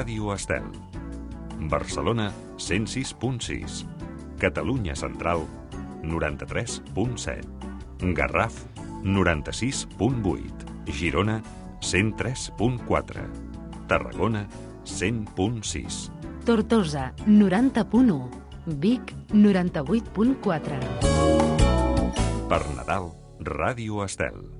Ràdio Estel. Barcelona 106.6. Catalunya Central 93.7. Garraf 96.8. Girona 103.4. Tarragona 100.6. Tortosa, 90.1. Vic, 98.4. Per Nadal, Ràdio Estel.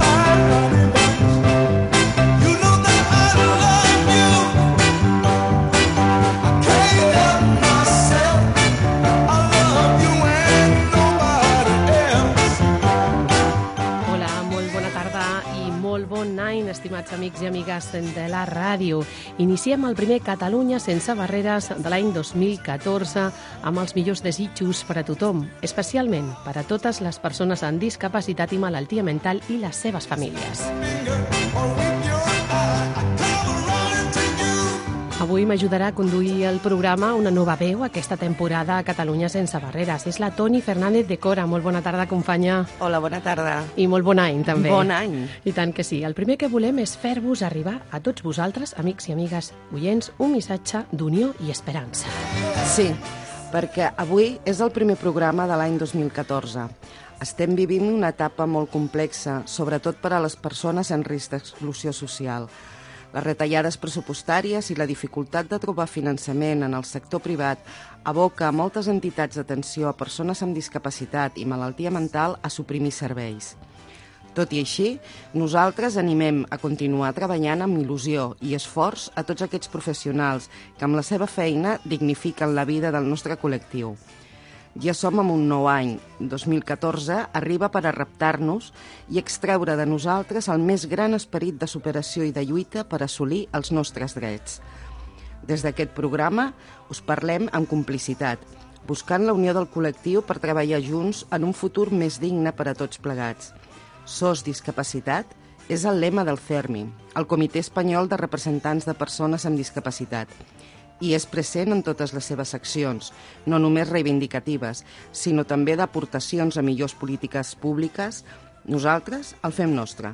Estimats amics i amigues de la ràdio. Iniciem el primer Catalunya sense barreres de l'any 2014 amb els millors desitjos per a tothom, especialment per a totes les persones amb discapacitat i malaltia mental i les seves famílies. Avui m'ajudarà a conduir el programa una nova veu aquesta temporada a Catalunya sense barreres. És la Toni Fernández de Cora. Molt bona tarda, companya. Hola, bona tarda. I molt bon any, també. Bon any. I tant que sí. El primer que volem és fer-vos arribar a tots vosaltres, amics i amigues oients, un missatge d'unió i esperança. Sí, perquè avui és el primer programa de l'any 2014. Estem vivint una etapa molt complexa, sobretot per a les persones en risc d'exclusió social. Les retallades pressupostàries i la dificultat de trobar finançament en el sector privat aboca a moltes entitats d'atenció a persones amb discapacitat i malaltia mental a suprimir serveis. Tot i així, nosaltres animem a continuar treballant amb il·lusió i esforç a tots aquests professionals que amb la seva feina dignifiquen la vida del nostre col·lectiu. Ja som en un nou any, 2014, arriba per a reptar-nos i extreure de nosaltres el més gran esperit de superació i de lluita per assolir els nostres drets. Des d'aquest programa us parlem amb complicitat, buscant la unió del col·lectiu per treballar junts en un futur més digne per a tots plegats. SOS Discapacitat és el lema del CERMI, el Comitè Espanyol de Representants de Persones amb Discapacitat, i és present en totes les seves accions, no només reivindicatives, sinó també d'aportacions a millors polítiques públiques. Nosaltres el fem nostre.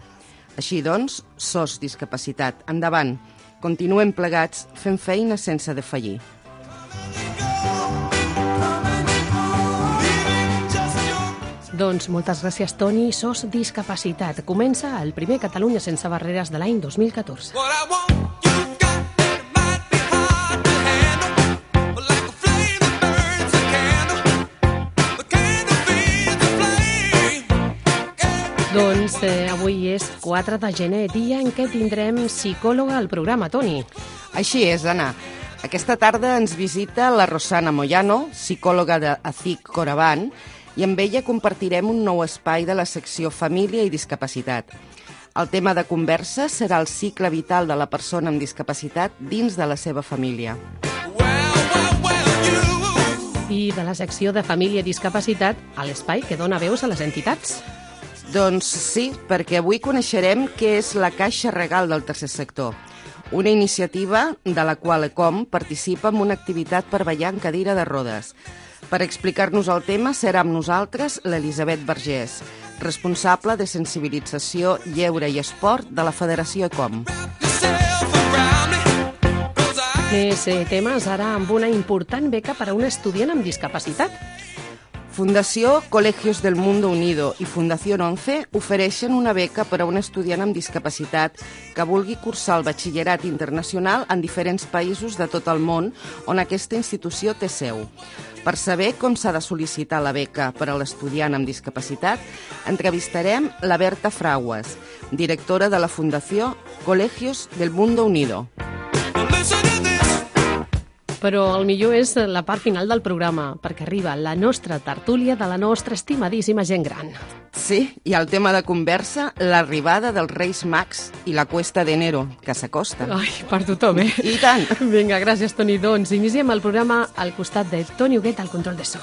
Així doncs, SOS Discapacitat, endavant, continuem plegats fent feina sense defallir. Doncs moltes gràcies, Toni. SOS Discapacitat. Comença el primer Catalunya sense barreres de l'any 2014. Doncs eh, avui és 4 de gener, dia en què tindrem psicòloga al programa, Toni. Així és, Anna. Aquesta tarda ens visita la Rosana Moyano, psicòloga de ACIC Coravan, i amb ella compartirem un nou espai de la secció Família i Discapacitat. El tema de conversa serà el cicle vital de la persona amb discapacitat dins de la seva família. I de la secció de Família i Discapacitat a l'espai que dona veus a les entitats. Doncs sí, perquè avui coneixerem què és la Caixa Regal del Tercer Sector, una iniciativa de la qual ECOM participa en una activitat per ballar en cadira de rodes. Per explicar-nos el tema serà amb nosaltres l'Elisabet Vergés, responsable de sensibilització, lleure i esport de la Federació ECOM. Més temes ara amb una important beca per a un estudiant amb discapacitat. Fundació Colegios del Mundo Unido i Fundació 11 ofereixen una beca per a un estudiant amb discapacitat que vulgui cursar el batxillerat internacional en diferents països de tot el món on aquesta institució té seu. Per saber com s'ha de sol·licitar la beca per a l'estudiant amb discapacitat, entrevistarem la Berta Fraguas, directora de la Fundació Colegios del Mundo Unido. This. Però el millor és la part final del programa, perquè arriba la nostra tertúlia de la nostra estimadíssima gent gran. Sí, i el tema de conversa, l'arribada dels Reis Mags i la Cuesta d'Enero, que s'acosta. Ai, per tothom, eh? I tant! Vinga, gràcies, Toni. Doncs iniciem el programa al costat de Toni Huguet al control de so.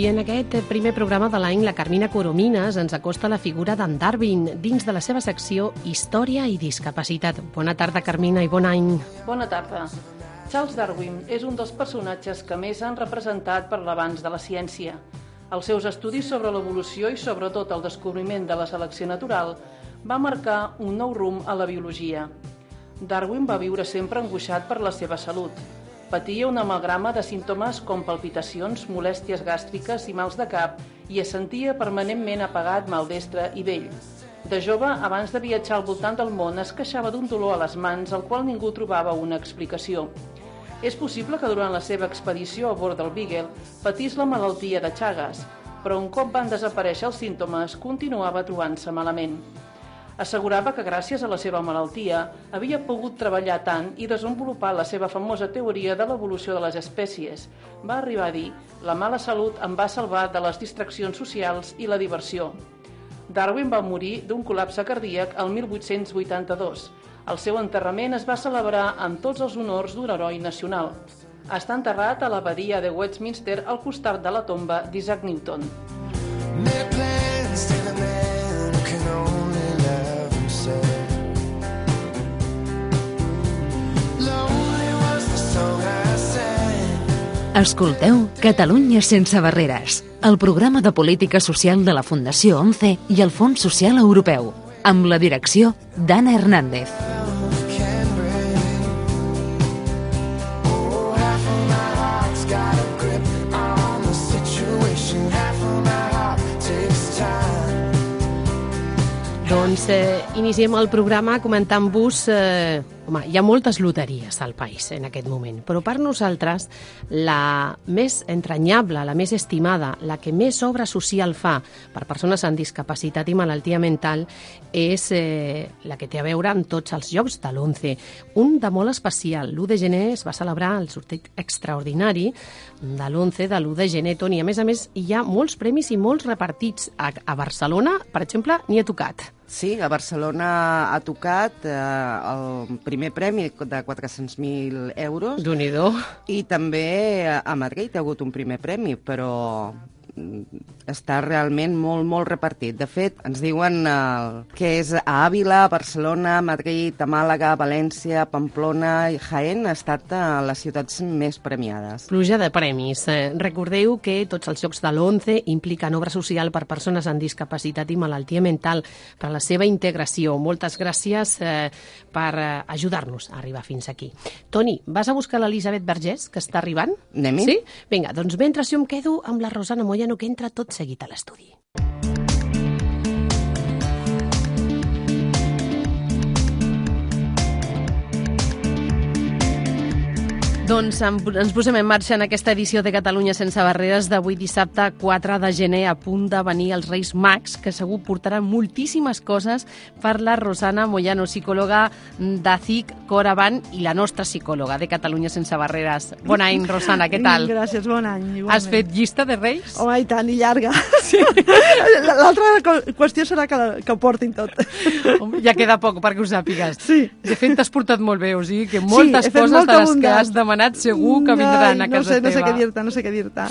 I en aquest primer programa de l'any, la Carmina Coromines ens acosta la figura d'en Darwin dins de la seva secció Història i Discapacitat. Bona tarda, Carmina, i bon any. Bona tarda. Charles Darwin és un dels personatges que més han representat per l'avanç de la ciència. Els seus estudis sobre l'evolució i sobretot el descobriment de la selecció natural va marcar un nou rumb a la biologia. Darwin va viure sempre angoixat per la seva salut. Patia una amalgama de símptomes com palpitacions, molèsties gàstriques i mals de cap i es sentia permanentment apagat, maldestre i vell. De jove, abans de viatjar al voltant del món, es queixava d'un dolor a les mans al qual ningú trobava una explicació. És possible que durant la seva expedició a bord del Beagle patís la malaltia de Chagas, però un cop van desaparèixer els símptomes, continuava trobant-se malament. Assegurava que gràcies a la seva malaltia havia pogut treballar tant i desenvolupar la seva famosa teoria de l'evolució de les espècies. Va arribar a dir la mala salut em va salvar de les distraccions socials i la diversió. Darwin va morir d'un col·lapse cardíac el 1882. El seu enterrament es va celebrar amb tots els honors d'un heroi nacional. Està enterrat a l'abadia de Westminster al costat de la tomba d'Isaac Newton. Make Escolteu Catalunya sense barreres, el programa de política social de la Fundació 11 i el Fons Social Europeu, amb la direcció d'Anna Hernández. Doncs eh, iniciem el programa comentant-vos... Eh, home, hi ha moltes loteries al país en aquest moment, però per nosaltres la més entranyable, la més estimada, la que més obra social fa per persones amb discapacitat i malaltia mental és eh, la que té a veure amb tots els jocs de l'11. Un de molt especial, l'1 de gener es va celebrar el sorteig extraordinari de l'11 de l'1 de gener, Toni. A més a més, hi ha molts premis i molts repartits. A, a Barcelona, per exemple, n'hi ha tocat. Sí, a Barcelona ha tocat eh, el primer premi de 400.000 euros. Déu nhi i també a Madrid ha hagut un primer premi, però està realment molt, molt repartit. De fet, ens diuen eh, que és a Àvila, a Barcelona, a Madrid, a Màlaga, a València, a Pamplona i Jaén ha estat eh, les ciutats més premiades. Pluja de premis. Eh, recordeu que tots els jocs de l'11 impliquen obra social per persones amb discapacitat i malaltia mental per a la seva integració. Moltes gràcies eh, per eh, ajudar-nos a arribar fins aquí. Toni, vas a buscar l'Elisabet Vergés, que està arribant? Anem-hi? Sí? Vinga, doncs mentre jo em quedo amb la Rosana Moyano, que entra tot seguit a l'estudi. Doncs ens posem en marxa en aquesta edició de Catalunya sense barreres d'avui dissabte 4 de gener a punt de venir els Reis Mags, que segur portaran moltíssimes coses per la Rosana Moyano, psicòloga de CIC Coravan i la nostra psicòloga de Catalunya sense barreres. Bon any, Rosana, què tal? Gràcies, bon any. Igualment. Has fet llista de Reis? Home, i tant, i llarga. Sí. L'altra qüestió serà que, que ho portin tot. Home, ja queda poc perquè ho sàpigues. Sí. De fet, t'has portat molt bé, o sigui que moltes fet coses molta de les que has demanat segur que vindran Ai, a casa no sé, teva. No sé què dir-te, no sé què dir-te.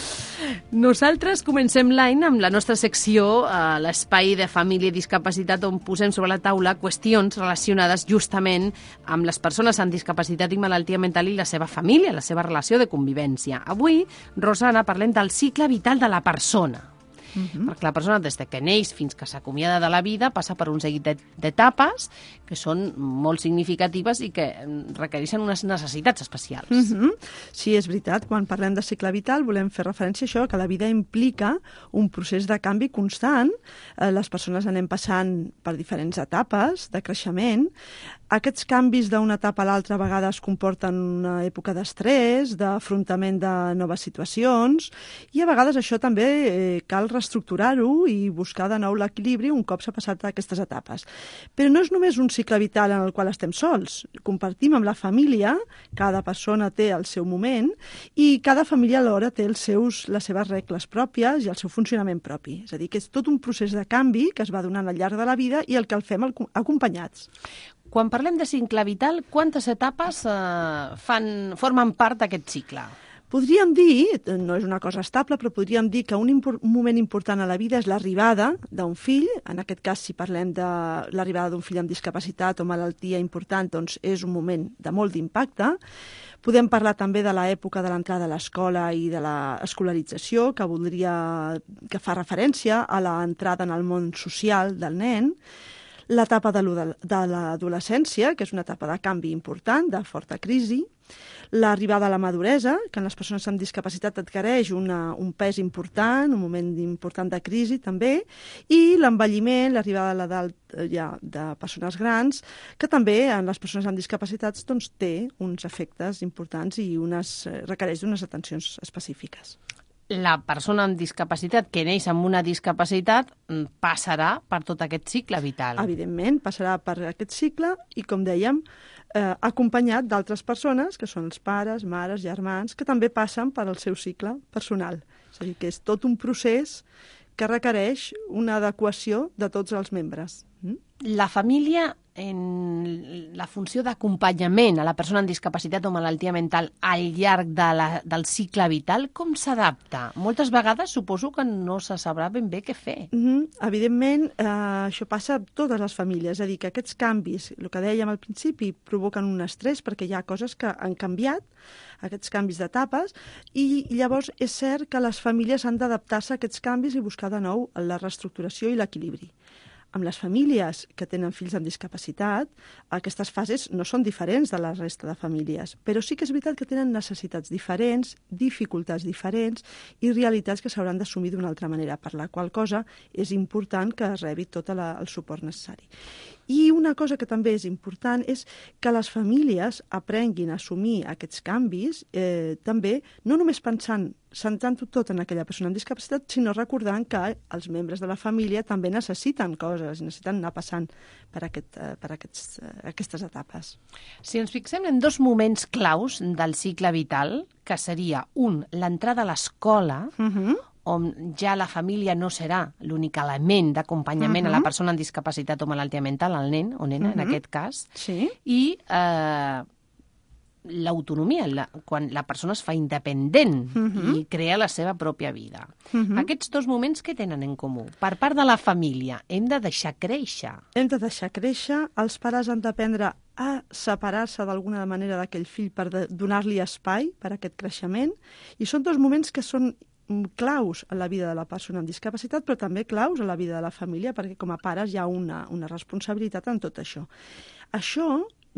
Nosaltres comencem l'any amb la nostra secció, eh, l'espai de família i discapacitat, on posem sobre la taula qüestions relacionades justament amb les persones amb discapacitat i malaltia mental i la seva família, la seva relació de convivència. Avui, Rosana, parlem del cicle vital de la persona. -huh. Perquè la persona, des de que neix fins que s'acomiada de la vida, passa per un seguit de- d'etapes que són molt significatives i que mm, requereixen unes necessitats especials. Mm -hmm. Sí, és veritat. Quan parlem de cicle vital volem fer referència a això, que la vida implica un procés de canvi constant. Eh, les persones anem passant per diferents etapes de creixement. Aquests canvis d'una etapa a l'altra a vegades comporten una època d'estrès, d'afrontament de noves situacions, i a vegades això també eh, cal reestructurar-ho i buscar de nou l'equilibri un cop s'ha passat aquestes etapes. Però no és només un cicle vital en el qual estem sols. Compartim amb la família, cada persona té el seu moment, i cada família alhora té els seus, les seves regles pròpies i el seu funcionament propi. És a dir, que és tot un procés de canvi que es va donant al llarg de la vida i el que el fem acompanyats. Quan parlem de cicle vital, quantes etapes eh, fan, formen part d'aquest cicle? Podríem dir, no és una cosa estable, però podríem dir que un, impor moment important a la vida és l'arribada d'un fill, en aquest cas si parlem de l'arribada d'un fill amb discapacitat o malaltia important, doncs és un moment de molt d'impacte. Podem parlar també de l'època de l'entrada a l'escola i de l'escolarització, que voldria que fa referència a l'entrada en el món social del nen l'etapa de l'ado- de l'adolescència, que és una etapa de canvi important, de forta crisi, l'arribada a la maduresa, que en les persones amb discapacitat adquireix una, un pes important, un moment important de crisi també, i l'envelliment, l'arribada a l'edat eh, ja de persones grans, que també en les persones amb discapacitats doncs, té uns efectes importants i unes, eh, requereix d'unes atencions específiques. La persona amb discapacitat que neix amb una discapacitat mm, passarà per tot aquest cicle vital. Evidentment, passarà per aquest cicle i, com dèiem, eh, acompanyat d'altres persones, que són els pares, mares, germans, que també passen per al seu cicle personal. És a dir, que és tot un procés que requereix una adequació de tots els membres. Mm? La família, en la funció d'acompanyament a la persona amb discapacitat o malaltia mental al llarg de la, del cicle vital, com s'adapta? Moltes vegades suposo que no se sabrà ben bé què fer. Mm -hmm. Evidentment, eh, això passa a totes les famílies, és a dir, que aquests canvis, el que dèiem al principi, provoquen un estrès perquè hi ha coses que han canviat, aquests canvis d'etapes, i llavors és cert que les famílies han d'adaptar-se a aquests canvis i buscar de nou la reestructuració i l'equilibri. Amb les famílies que tenen fills amb discapacitat, aquestes fases no són diferents de la resta de famílies, però sí que és veritat que tenen necessitats diferents, dificultats diferents i realitats que s'hauran d'assumir d'una altra manera, per la qual cosa és important que rebi tot la, el suport necessari. I una cosa que també és important és que les famílies aprenguin a assumir aquests canvis, eh, també no només pensant centrant-ho tot en aquella persona amb discapacitat, sinó recordant que els membres de la família també necessiten coses, necessiten anar passant per, aquest, eh, per aquests, eh, aquestes etapes. Si ens fixem en dos moments claus del cicle vital, que seria un, l'entrada a l'escola, Uh -huh. On ja la família no serà l'únic element d'acompanyament uh -huh. a la persona amb discapacitat o malaltia mental, el nen o nena, uh -huh. en aquest cas, Sí. i eh, l'autonomia, la, quan la persona es fa independent uh -huh. i crea la seva pròpia vida. Uh -huh. Aquests dos moments què tenen en comú? Per part de la família, hem de deixar créixer. Hem de deixar créixer, els pares han d'aprendre a separar-se d'alguna manera d'aquell fill per donar-li espai per a aquest creixement, i són dos moments que són claus a la vida de la persona amb discapacitat, però també claus a la vida de la família, perquè com a pares hi ha una, una responsabilitat en tot això. Això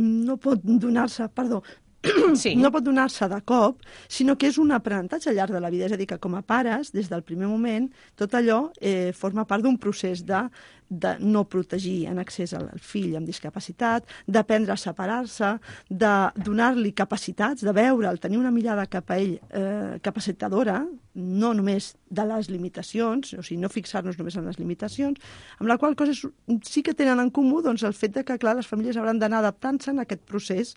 no pot donar-se, perdó, Sí. no pot donar-se de cop, sinó que és un aprenentatge al llarg de la vida. És a dir, que com a pares, des del primer moment, tot allò eh, forma part d'un procés de, de no protegir en accés al fill amb discapacitat, d'aprendre a separar-se, de donar-li capacitats, de veure'l, tenir una mirada cap a ell eh, capacitadora, no només de les limitacions, o sigui, no fixar-nos només en les limitacions, amb la qual cosa sí que tenen en comú doncs, el fet de que, clar, les famílies hauran d'anar adaptant-se en aquest procés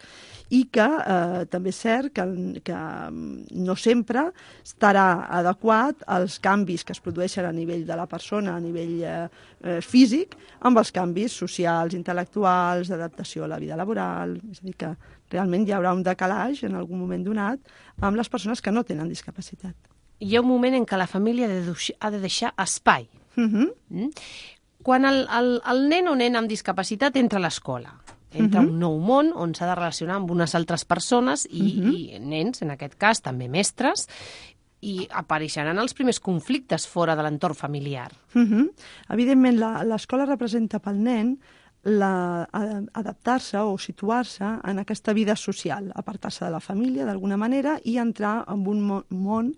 i que eh, també és cert que, que mm, no sempre estarà adequat als canvis que es produeixen a nivell de la persona, a nivell eh, eh, físic, amb els canvis socials, intel·lectuals, d'adaptació a la vida laboral... És a dir, que realment hi haurà un decalaix en algun moment donat amb les persones que no tenen discapacitat. Hi ha un moment en què la família ha de, deixar- espai. Uh -huh. Mm? Quan el, el, el nen o nena amb discapacitat entra a l'escola, entra a un nou món on s'ha de relacionar amb unes altres persones i, i nens, en aquest cas, també mestres, i apareixeran els primers conflictes fora de l'entorn familiar. Uh -huh. Evidentment, la- l'escola representa pel nen adaptar-se o situar-se en aquesta vida social, apartar-se de la família d'alguna manera i entrar en un món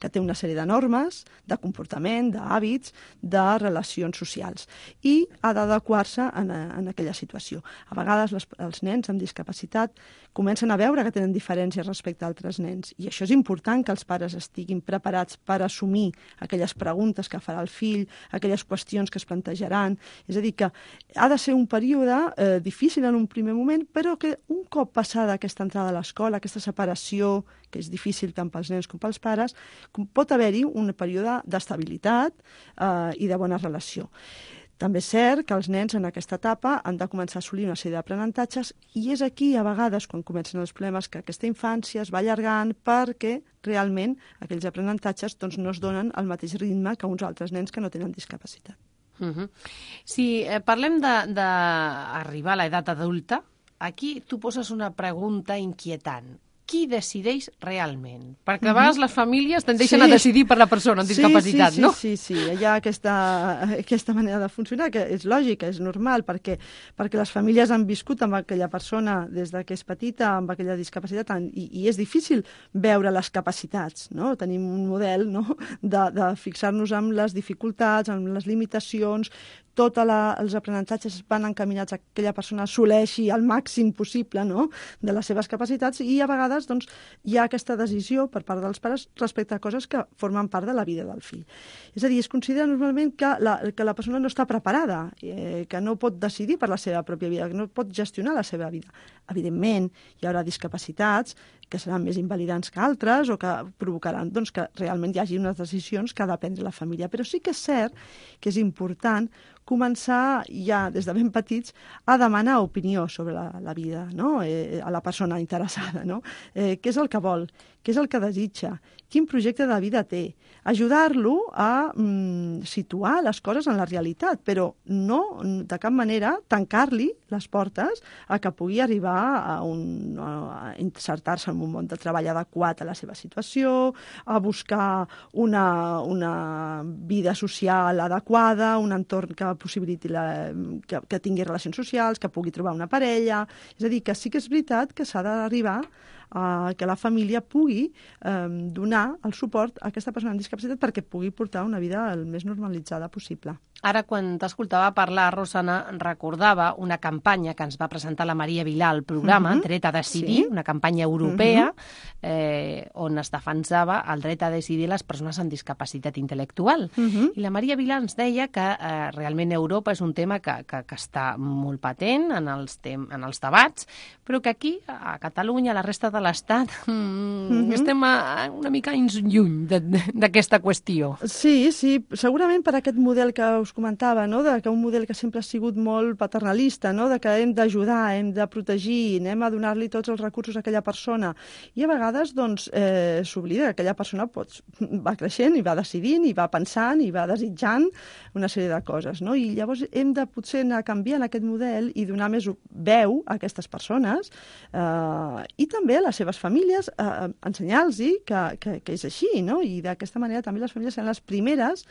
que té una sèrie de normes, de comportament, d'hàbits, de relacions socials. I ha d'adequar-se en, a- en aquella situació. A vegades les, els nens amb discapacitat comencen a veure que tenen diferències respecte a altres nens. I això és important que els pares estiguin preparats per assumir aquelles preguntes que farà el fill, aquelles qüestions que es plantejaran. És a dir, que ha de ser un període eh, difícil en un primer moment, però que un cop passada aquesta entrada a l'escola, aquesta separació, que és difícil tant pels nens com pels pares, pot haver-hi un període d'estabilitat eh, i de bona relació. També és cert que els nens en aquesta etapa han de començar a assolir una sèrie d'aprenentatges i és aquí, a vegades, quan comencen els problemes, que aquesta infància es va allargant perquè realment aquells aprenentatges doncs, no es donen al mateix ritme que uns altres nens que no tenen discapacitat. Uh -huh. Si eh, parlem d'arribar a l'edat adulta, aquí tu poses una pregunta inquietant. Qui decideix realment? Perquè a vegades les famílies tendeixen Sí. a decidir per la persona amb discapacitat, sí, sí, no? Sí, sí, sí, hi ha aquesta, aquesta manera de funcionar que és lògica, és normal, perquè, perquè les famílies han viscut amb aquella persona des de que és petita, amb aquella discapacitat, i, i és difícil veure les capacitats, no? Tenim un model no? de, de fixar-nos amb les dificultats, amb les limitacions, tots els aprenentatges van encaminats a que aquella persona assoleixi el màxim possible no? de les seves capacitats i a vegades doncs, hi ha aquesta decisió per part dels pares respecte a coses que formen part de la vida del fill. És a dir, es considera normalment que la, que la persona no està preparada, eh, que no pot decidir per la seva pròpia vida, que no pot gestionar la seva vida. Evidentment, hi haurà discapacitats que seran més invalidants que altres o que provocaran doncs, que realment hi hagi unes decisions que ha de prendre la família. Però sí que és cert que és important començar ja des de ben petits a demanar opinió sobre la, la vida no? eh, a la persona interessada. No? Eh, què és el que vol? Què és el que desitja? Quin projecte de vida té? Ajudar-lo a mm, situar les coses en la realitat, però no de cap manera tancar-li les portes a que pugui arribar a, un, a insertar-se en un món de treball adequat a la seva situació, a buscar una, una vida social adequada, un entorn que possibiliti la, que, que tingui relacions socials, que pugui trobar una parella... És a dir, que sí que és veritat que s'ha d'arribar a que la família pugui eh, donar el suport a aquesta persona amb discapacitat perquè pugui portar una vida el més normalitzada possible. Ara, quan t'escoltava parlar, Rosana, recordava una campanya que ens va presentar la Maria Vilà al programa, Mhm. Dret a Decidir, Sí. una campanya europea eh, on es defensava el dret a decidir les persones amb discapacitat intel·lectual. Mhm. I la Maria Vilà ens deia que eh, realment Europa és un tema que, que, que està molt patent en els, tem en els debats, però que aquí, a Catalunya, a la resta de l'Estat, mm, estem a, a una mica lluny d'aquesta qüestió. Sí, sí, segurament per aquest model que us comentava, no? de que un model que sempre ha sigut molt paternalista, no? de que hem d'ajudar, hem de protegir, anem a donar-li tots els recursos a aquella persona. I a vegades doncs, eh, s'oblida que aquella persona pot, va creixent i va decidint i va pensant i va desitjant una sèrie de coses. No? I llavors hem de potser anar canviant aquest model i donar més veu a aquestes persones eh, i també a les seves famílies, eh, ensenyar-los que, que, que és així, no? i d'aquesta manera també les famílies seran les primeres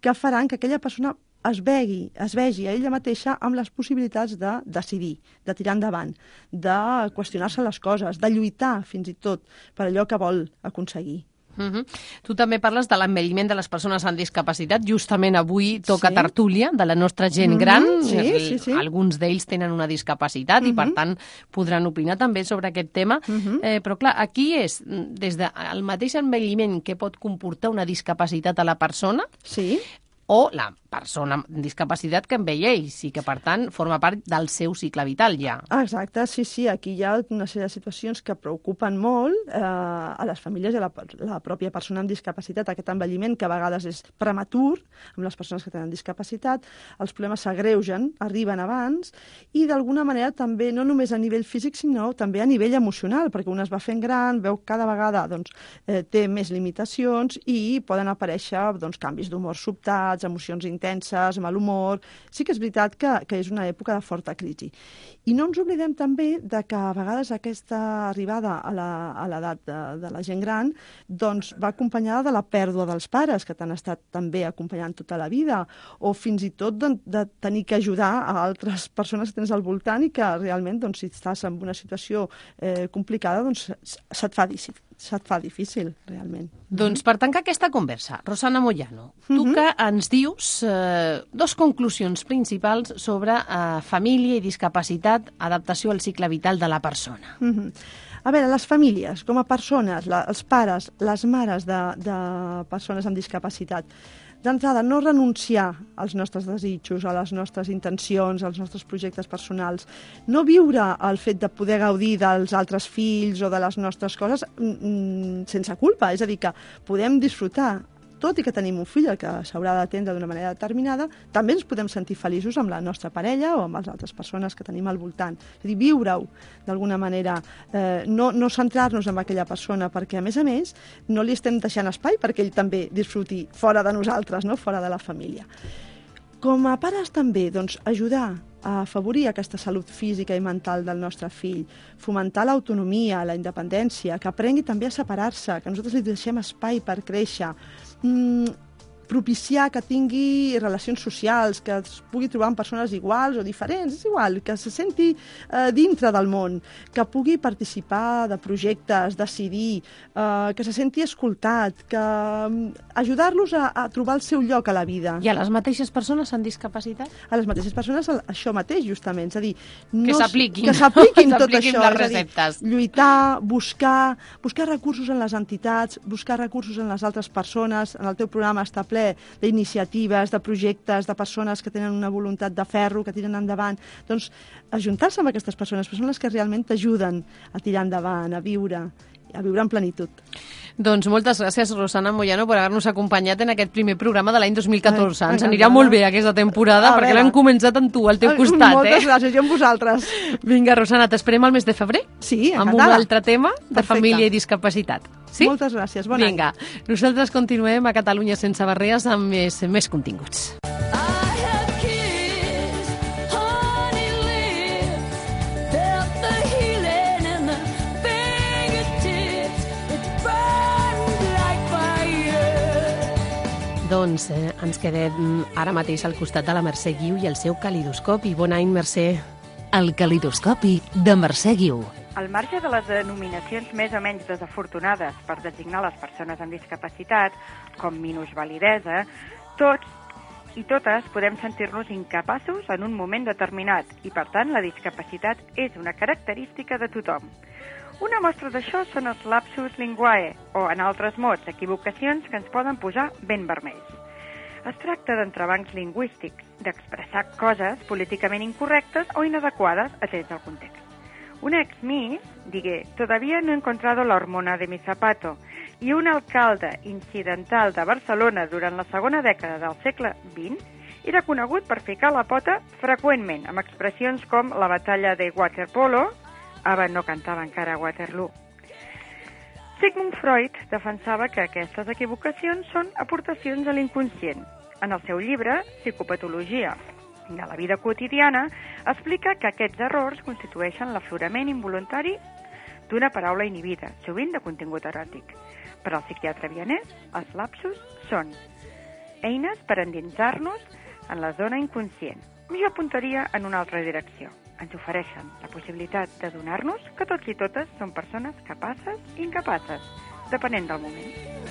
que faran que aquella persona es vegi, es vegi a ella mateixa amb les possibilitats de decidir, de tirar endavant, de qüestionar-se les coses, de lluitar fins i tot per allò que vol aconseguir. Uh -huh. Tu també parles de l'envelliment de les persones amb discapacitat. Justament avui toca Sí. tertúlia de la nostra gent Mhm, gran. sí, El- sí, sí. Alguns d'ells tenen una discapacitat i, per Mhm. tant, podran opinar també sobre aquest tema. Mhm. eh, però, clar, aquí és des del mateix envelliment que pot comportar una discapacitat a la persona Sí, o la persona amb discapacitat que envelleix i que, per tant, forma part del seu cicle vital ja. Exacte, sí, sí, aquí hi ha una sèrie de situacions que preocupen molt eh, a les famílies i a la, la pròpia persona amb discapacitat, aquest envelliment que a vegades és prematur amb les persones que tenen discapacitat, els problemes s'agreugen, arriben abans, i d'alguna manera també, no només a nivell físic, sinó també a nivell emocional, perquè un es va fent gran, veu cada vegada doncs, eh, té més limitacions i poden aparèixer doncs, canvis d'humor sobtats, emocions intenses, mal humor... Sí que és veritat que, que és una època de forta crisi. I no ens oblidem també de que a vegades aquesta arribada a l'edat de, de la gent gran doncs, va acompanyada de la pèrdua dels pares, que t'han estat també acompanyant tota la vida, o fins i tot de, de tenir que ajudar a altres persones que tens al voltant i que realment, doncs, si estàs en una situació eh, complicada, doncs, se- se't fa, difícil, se't fa difícil, realment. Doncs per tancar aquesta conversa, Rosana Moyano, tu que ens dius eh, dos conclusions principals sobre eh, família i discapacitat, adaptació al cicle vital de la persona. Mhm. A veure, les famílies, com a persones, la, els pares, les mares de, de persones amb discapacitat, d'entrada, no renunciar als nostres desitjos, a les nostres intencions, als nostres projectes personals, no viure el fet de poder gaudir dels altres fills o de les nostres coses mm, mm, sense culpa, és a dir, que podem disfrutar tot i que tenim un fill que s'haurà d'atendre d'una manera determinada, també ens podem sentir feliços amb la nostra parella o amb les altres persones que tenim al voltant. És a dir, viure-ho d'alguna manera, eh, no, no centrar-nos en aquella persona, perquè, a més a més, no li estem deixant espai perquè ell també disfruti fora de nosaltres, no? fora de la família. Com a pares també, doncs, ajudar a afavorir aquesta salut física i mental del nostre fill, fomentar l'autonomia, la independència, que aprengui també a separar-se, que nosaltres li deixem espai per créixer, mm, propiciar que tingui relacions socials, que es pugui trobar amb persones iguals o diferents, és igual, que se senti eh, dintre del món, que pugui participar de projectes, decidir, eh, que se senti escoltat, que mm, ajudar-los a, a trobar el seu lloc a la vida I a les mateixes persones amb discapacitat? a les mateixes persones això mateix, justament. És a dir, Que s- s'apliquin. Que s'apliquin Que tot això. les a dir, receptes. lluitar, buscar, buscar recursos en les entitats, buscar recursos en les altres persones. En el teu programa està ple d'iniciatives, de projectes, de persones que tenen una voluntat de ferro, que tiren endavant. Doncs ajuntar-se amb aquestes persones, persones que realment t'ajuden a tirar endavant, a viure, a viure en plenitud. Doncs moltes gràcies, Rosana Moyano, per haver-nos acompanyat en aquest primer programa de l'any 2014. Ai, Ens encantada. anirà molt bé aquesta temporada, A perquè l'hem començat amb tu, al teu costat, Moltes eh? gràcies, jo amb vosaltres. Vinga, Rosana, t'esperem al mes de febrer Sí, amb un encantada. altre tema de Perfecte. família i discapacitat. Sí? Moltes gràcies, bon any. Vinga, nosaltres continuem a Catalunya sense barreres amb més, més continguts. I Doncs eh, ens quedem ara mateix al costat de la Mercè Guiu i el seu calidoscopi. Bon any, Mercè. El calidoscopi de Mercè Guiu. Al marge de les denominacions més o menys desafortunades per designar les persones amb discapacitat, com minusvalidesa, tots i totes podem sentir-nos incapaços en un moment determinat i, per tant, la discapacitat és una característica de tothom. Una mostra d'això són els lapsus linguae, o, en altres mots, equivocacions que ens poden posar ben vermells. Es tracta d'entrebancs lingüístics, d'expressar coses políticament incorrectes o inadequades atès al context. Una ex Miss digué, todavía no he encontrado la hormona de mi zapato, i un alcalde incidental de Barcelona durant la segona dècada del segle XX era conegut per ficar la pota freqüentment amb expressions com la batalla de Waterpolo, Ava no cantava encara Waterloo. Sigmund Freud defensava que aquestes equivocacions són aportacions a l'inconscient. En el seu llibre, Psicopatologia de la vida quotidiana, explica que aquests errors constitueixen l'aflorament involuntari d'una paraula inhibida, sovint de contingut eròtic. Per al psiquiatre vienès, els lapsus són eines per endinsar-nos en la zona inconscient. Jo apuntaria en una altra direcció. Ens ofereixen la possibilitat de donar-nos que tots i totes som persones capaces i incapaces, depenent del moment.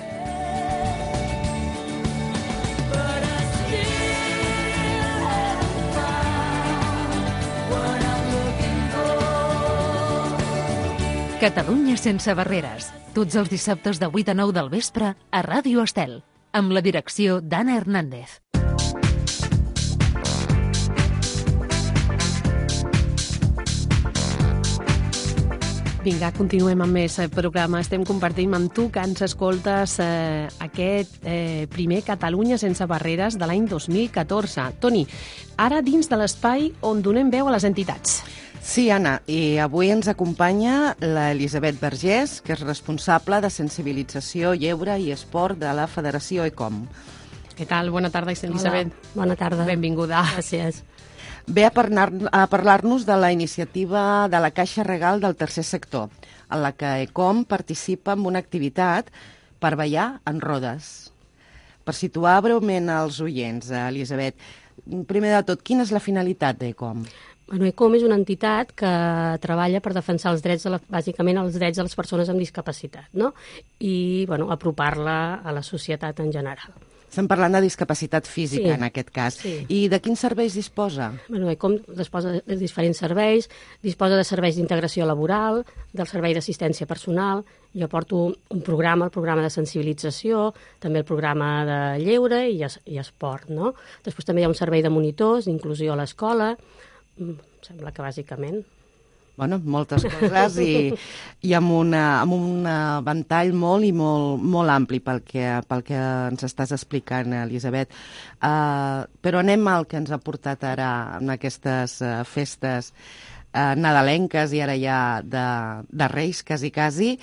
Catalunya sense barreres. Tots els dissabtes de 8 a 9 del vespre a Ràdio Estel. Amb la direcció d'Anna Hernández. Vinga, continuem amb més eh, programa. Estem compartint amb tu que ens escoltes eh, aquest eh, primer Catalunya sense barreres de l'any 2014. Toni, ara dins de l'espai on donem veu a les entitats. Sí, Anna, i avui ens acompanya la Elisabet Vergés, que és responsable de sensibilització, lleure i esport de la Federació ECOM. Què tal? Bona tarda, Elisabet. Bona tarda. Benvinguda. Gràcies. Ve a parlar- a parlar-nos de la iniciativa de la Caixa Regal del Tercer Sector, en la que ECOM participa en una activitat per ballar en rodes. Per situar breument els oients, eh, Elisabet, primer de tot, quina és la finalitat d'ECOM? Bueno, ECOM és una entitat que treballa per defensar els drets, de la, bàsicament els drets de les persones amb discapacitat, no? I, bueno, apropar-la a la societat en general. Estem parlant de discapacitat física, Sí. en aquest cas. Sí. I de quins serveis disposa? Bueno, ECOM disposa de diferents serveis, disposa de serveis d'integració laboral, del servei d'assistència personal, jo porto un programa, el programa de sensibilització, també el programa de lleure i, es, i esport, no? Després també hi ha un servei de monitors, d'inclusió a l'escola, sembla que bàsicament. Bueno, moltes coses i, i amb, una, amb un ventall molt i molt, molt ampli pel que, pel que ens estàs explicant, Elisabet. Uh, però anem al que ens ha portat ara en aquestes uh, festes uh, nadalenques i ara ja de, de Reis, quasi, quasi.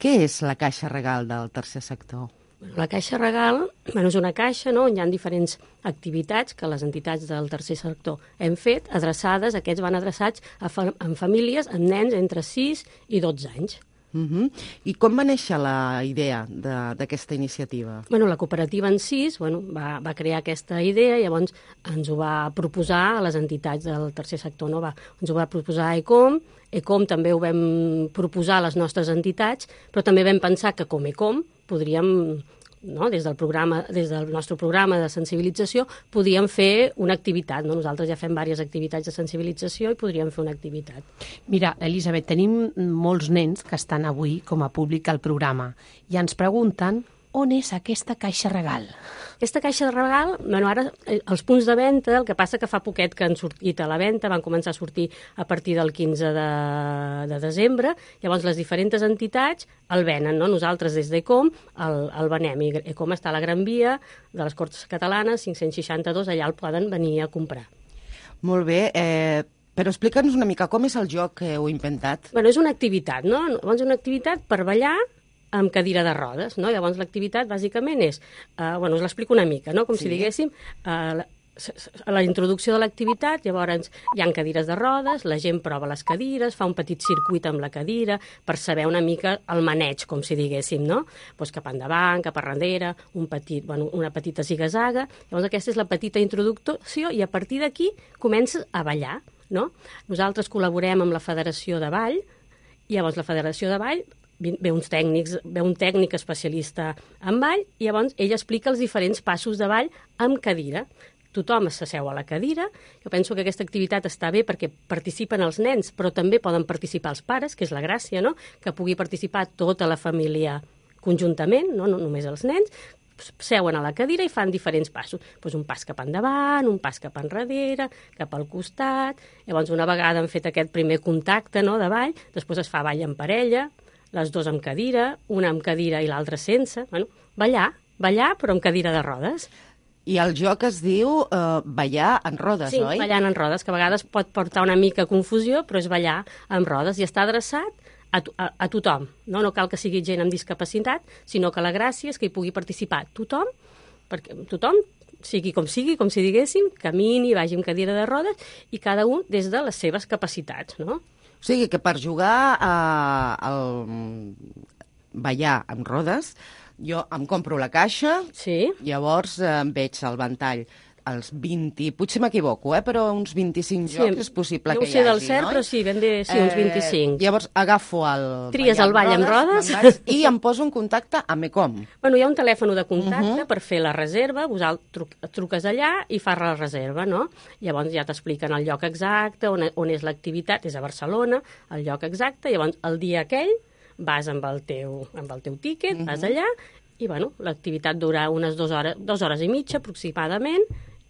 Què és la Caixa Regal del tercer sector? La Caixa Regal bueno, és una caixa no, on hi ha diferents activitats que les entitats del tercer sector hem fet, adreçades, aquests van adreçats a, fa a famílies amb nens entre 6 i 12 anys. Uh -huh. I com va néixer la idea de- d'aquesta iniciativa? Bueno, la cooperativa en si bueno, va, va crear aquesta idea i llavors ens ho va proposar a les entitats del tercer sector. No? Va, ens ho va proposar ECOM, ECOM també ho vam proposar a les nostres entitats, però també vam pensar que com ECOM podríem no? des, del programa, des del nostre programa de sensibilització podíem fer una activitat. No? Nosaltres ja fem diverses activitats de sensibilització i podríem fer una activitat. Mira, Elisabet, tenim molts nens que estan avui com a públic al programa i ens pregunten on és aquesta caixa regal. Aquesta caixa de regal, bueno, ara eh, els punts de venda, el que passa que fa poquet que han sortit a la venda, van començar a sortir a partir del 15 de, de desembre, llavors les diferents entitats el venen, no? Nosaltres des d'ECOM el, el venem, i ECOM està a la Gran Via de les Corts Catalanes, 562, allà el poden venir a comprar. Molt bé, eh, però explica'ns una mica com és el joc que heu inventat. Bueno, és una activitat, no? Llavors, una activitat per ballar amb cadira de rodes, no? Llavors, l'activitat, bàsicament, és... Uh, bueno, us l'explico una mica, no? Com sí. si diguéssim... Uh, s- a la introducció de l'activitat, llavors hi han cadires de rodes, la gent prova les cadires, fa un petit circuit amb la cadira per saber una mica el maneig, com si diguéssim, no? Pues cap endavant, cap arrere, un petit, bueno, una petita zigazaga. Llavors aquesta és la petita introducció i a partir d'aquí comences a ballar, no? Nosaltres col·laborem amb la Federació de Ball, i llavors la Federació de Ball ve uns tècnics, ve un tècnic especialista en ball i llavors ell explica els diferents passos de ball amb cadira. Tothom s'asseu a la cadira. Jo penso que aquesta activitat està bé perquè participen els nens, però també poden participar els pares, que és la gràcia, no? Que pugui participar tota la família conjuntament, no, no només els nens, seuen a la cadira i fan diferents passos. Pues un pas cap endavant, un pas cap enrere, cap al costat... Llavors, una vegada han fet aquest primer contacte no, de ball, després es fa ball en parella, les dues amb cadira, una amb cadira i l'altra sense. Bueno, ballar, ballar però amb cadira de rodes. I el joc es diu eh, ballar en rodes, sí, oi? ballant en rodes, que a vegades pot portar una mica confusió, però és ballar amb rodes i està adreçat a, to- a, a tothom. No? no cal que sigui gent amb discapacitat, sinó que la gràcia és que hi pugui participar tothom, perquè tothom sigui com sigui, com si diguéssim, camini, vagi amb cadira de rodes, i cada un des de les seves capacitats, no? O sigui que per jugar a, al ballar amb rodes, jo em compro la caixa, sí. llavors eh, em veig el ventall els 20, potser m'equivoco, eh, però uns 25 Sí, jocs és possible no que ho hi sé hagi, del cert, no? però sí, ben bé, sí, uns 25. llavors agafo el... Tries el ball amb rodes. me'n vaig I em poso en contacte amb Ecom. Bueno, hi ha un telèfon de contacte uh Mhm. -huh. per fer la reserva, vosaltres truques allà i fas la reserva, no? Llavors ja t'expliquen el lloc exacte, on, on és l'activitat, és a Barcelona, el lloc exacte, llavors el dia aquell vas amb el teu, amb el teu tíquet, uh -huh. vas allà, i bueno, l'activitat dura unes dues hores, dues hores i mitja aproximadament,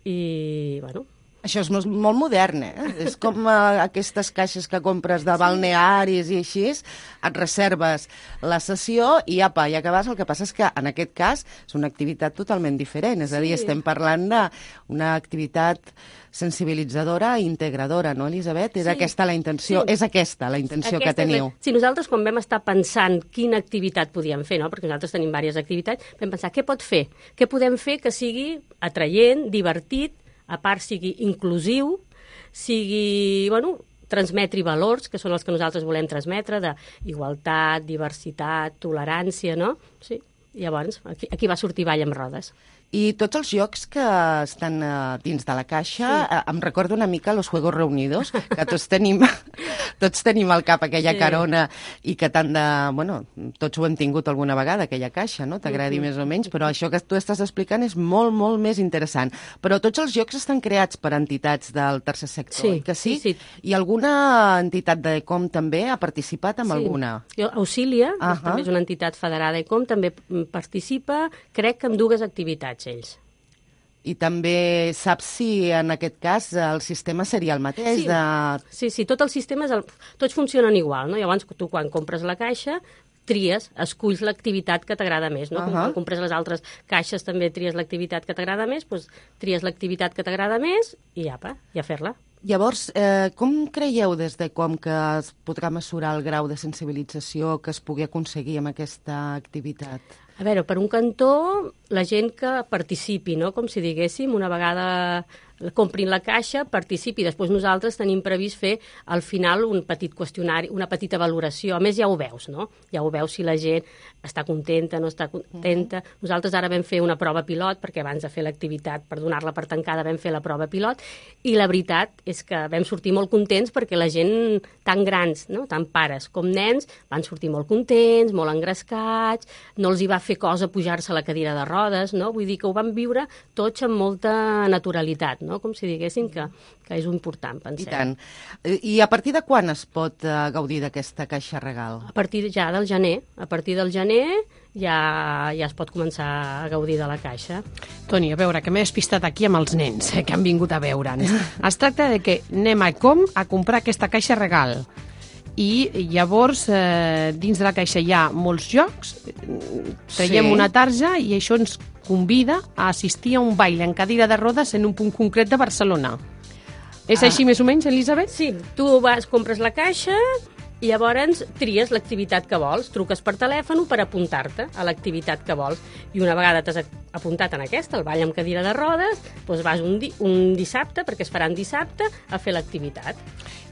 i bueno, Això és molt, molt modern, eh? És com uh, aquestes caixes que compres de balnearis i així, et reserves la sessió i apa, i acabes. El que passa és que en aquest cas és una activitat totalment diferent, és a dir, Sí. estem parlant d'una activitat sensibilitzadora i integradora, no, Elisabet? És Sí. aquesta la intenció, Sí. és aquesta la intenció que Aquesta la- teniu. Si nosaltres, quan vam estar pensant quina activitat podíem fer, no? perquè nosaltres tenim diverses activitats, vam pensar què pot fer? Què podem fer que sigui atraient, divertit, a part sigui inclusiu, sigui, bueno, transmetri valors, que són els que nosaltres volem transmetre, d'igualtat, diversitat, tolerància, no? Sí. Llavors, aquí, aquí va sortir Ball amb rodes. I tots els jocs que estan uh, dins de la caixa, sí. uh, em recorda una mica Los Juegos Reunidos, que tots tenim, tots tenim al cap aquella Sí. carona i que tant de... Bueno, tots ho hem tingut alguna vegada, aquella caixa, no? T'agradi Mhm. més o menys, però això que tu estàs explicant és molt, molt més interessant. Però tots els jocs estan creats per entitats del tercer sector, Sí, que sí? sí, sí. I alguna entitat d'ECOM també ha participat amb alguna? Jo, Auxilia, uh. -huh. també és una entitat federada i com també participa, crec que en dues activitats ells. I també saps si en aquest cas el sistema seria el mateix? Sí. De... Sí, sí, tot el sistema, és el... tots funcionen igual, no? Llavors, tu quan compres la caixa, tries, esculls l'activitat que t'agrada més, no? Com Ahà. quan compres les altres caixes també tries l'activitat que t'agrada més, doncs tries l'activitat que t'agrada més i apa, i a fer-la. Llavors, eh, com creieu des de com que es podrà mesurar el grau de sensibilització que es pugui aconseguir amb aquesta activitat? A veure, per un cantó, la gent que participi, no? com si diguéssim, una vegada comprin la caixa, participi. Després nosaltres tenim previst fer al final un petit qüestionari, una petita valoració. A més, ja ho veus, no? Ja ho veus si la gent està contenta, no està contenta. Nosaltres ara vam fer una prova pilot, perquè abans de fer l'activitat, per donar-la per tancada, vam fer la prova pilot, i la veritat és que vam sortir molt contents perquè la gent, tan grans, no? tant pares com nens, van sortir molt contents, molt engrescats, no els hi va fer cosa pujar-se a la cadira de rodes, no? vull dir que ho van viure tots amb molta naturalitat, no? com si diguéssim que, que és important, pensem. I tant. I a partir de quan es pot eh, gaudir d'aquesta caixa regal? A partir ja del gener, a partir del gener ja, ja es pot començar a gaudir de la caixa. Toni, a veure, que m'he despistat aquí amb els nens eh, que han vingut a veure'ns. Es tracta de que anem a com a comprar aquesta caixa regal. I llavors, eh, dins de la caixa hi ha molts jocs, traiem Sí. una tarja i això ens convida a assistir a un baile en cadira de rodes en un punt concret de Barcelona. És Ah. així més o menys, Elisabet? Sí, tu vas, compres la caixa llavors tries l'activitat que vols, truques per telèfon per apuntar-te a l'activitat que vols. I una vegada t'has apuntat en aquesta, el ball amb cadira de rodes, doncs vas un, di un dissabte, perquè es faran dissabte, a fer l'activitat.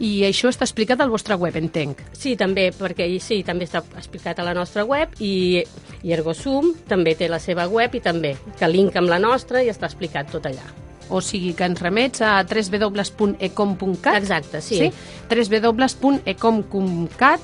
I això està explicat al vostre web, entenc. Sí, també, perquè sí, també està explicat a la nostra web i, i Ergosum també té la seva web i també, que link amb la nostra i està explicat tot allà. O sigui, que ens remets a www.ecom.cat. Exacte, sí. sí? www.ecom.cat,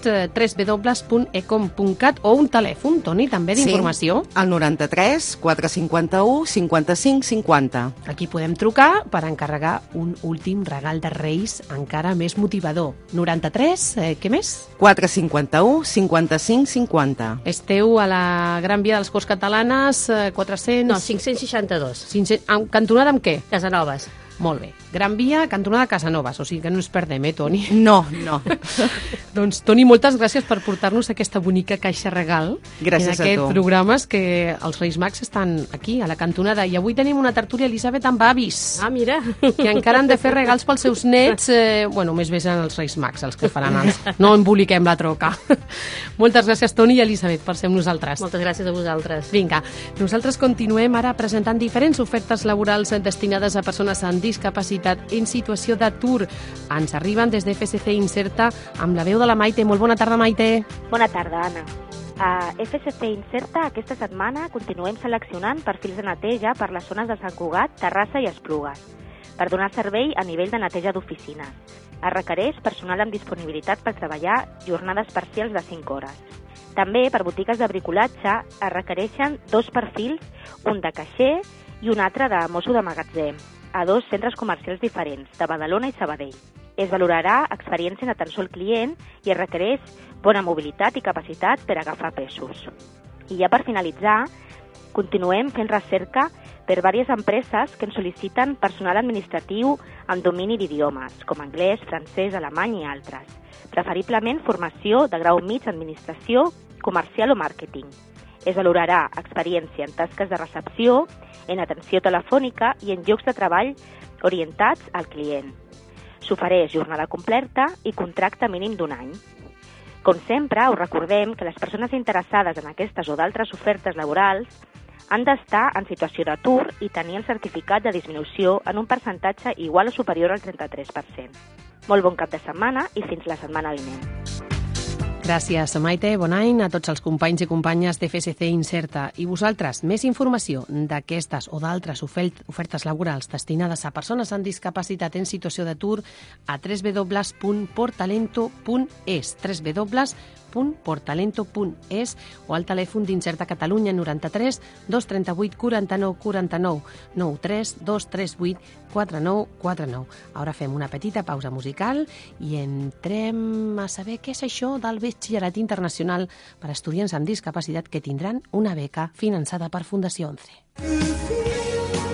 eh, www.ecom.cat o un telèfon, Toni, també d'informació. Sí, al 93 451 55 50. Aquí podem trucar per encarregar un últim regal de Reis encara més motivador. 93, eh, què més? 451 55 50. Esteu a la Gran Via de les Corts Catalanes, eh, 400... No, 562. 500... en cantonada amb què? Casanovas. Molt bé. Gran Via, cantonada Casanovas, o sigui que no ens perdem, eh, Toni? No, no. doncs, Toni, moltes gràcies per portar-nos aquesta bonica caixa regal Gràcies en a aquest tu. programes que els Reis Mags estan aquí, a la cantonada. I avui tenim una tertúlia, Elisabet, amb avis. Ah, mira. que encara han de fer regals pels seus nets, eh, bueno, més bé seran els Reis Mags els que faran els... No emboliquem la troca. Moltes gràcies, Toni i Elisabet, per ser amb nosaltres. Moltes gràcies a vosaltres. Vinga, nosaltres continuem ara presentant diferents ofertes laborals destinades a persones amb discapacitat en situació d'atur. Ens arriben des de FSC Inserta amb la veu de la Maite. Molt bona tarda, Maite. Bona tarda, Anna. A FSC Incerta aquesta setmana continuem seleccionant perfils de neteja per les zones de Sant Cugat, Terrassa i Esplugues, per donar servei a nivell de neteja d'oficines. Es requereix personal amb disponibilitat per treballar jornades parcials de 5 hores. També, per botigues de bricolatge, es requereixen dos perfils, un de caixer i un altre de mosso de magatzem, a dos centres comercials diferents, de Badalona i Sabadell. Es valorarà experiència en atenció al client i es requereix bona mobilitat i capacitat per agafar pesos. I ja per finalitzar, continuem fent recerca per diverses empreses que ens sol·liciten personal administratiu amb domini d'idiomes, com anglès, francès, alemany i altres. Preferiblement formació de grau mig administració, comercial o màrqueting. Es valorarà experiència en tasques de recepció, en atenció telefònica i en llocs de treball orientats al client. S'ofereix jornada completa i contracte mínim d'un any. Com sempre, us recordem que les persones interessades en aquestes o d'altres ofertes laborals han d'estar en situació d'atur i tenir el certificat de disminució en un percentatge igual o superior al 33%. Molt bon cap de setmana i fins la setmana vinent. Gràcies, Maite. Bon any a tots els companys i companyes de FSC Incerta. I vosaltres, més informació d'aquestes o d'altres ofert- ofertes laborals destinades a persones amb discapacitat en situació d'atur a www.portalento.es www.portalento.es o al telèfon d'Incerta Catalunya 93 238 49 49 93 238 49 49. Ara fem una petita pausa musical i entrem a saber què és això del batxillerat internacional per a estudiants amb discapacitat que tindran una beca finançada per Fundació 11.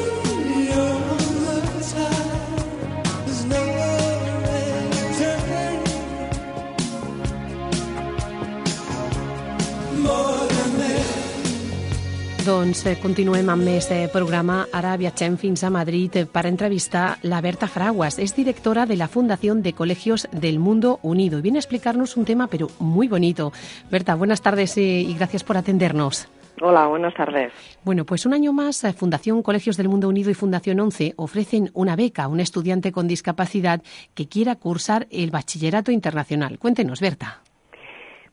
Doncs eh, continuem amb més eh, programa. Ara viatgem fins a Madrid eh, per entrevistar la Berta Fraguas. Es directora de la Fundación de Colegios del Mundo Unido y viene a explicarnos un tema, pero muy bonito. Berta, buenas tardes y gracias por atendernos. Hola, buenas tardes. Bueno, pues un año más, Fundación Colegios del Mundo Unido y Fundación 11 ofrecen una beca a un estudiante con discapacidad que quiera cursar el bachillerato internacional. Cuéntenos, Berta.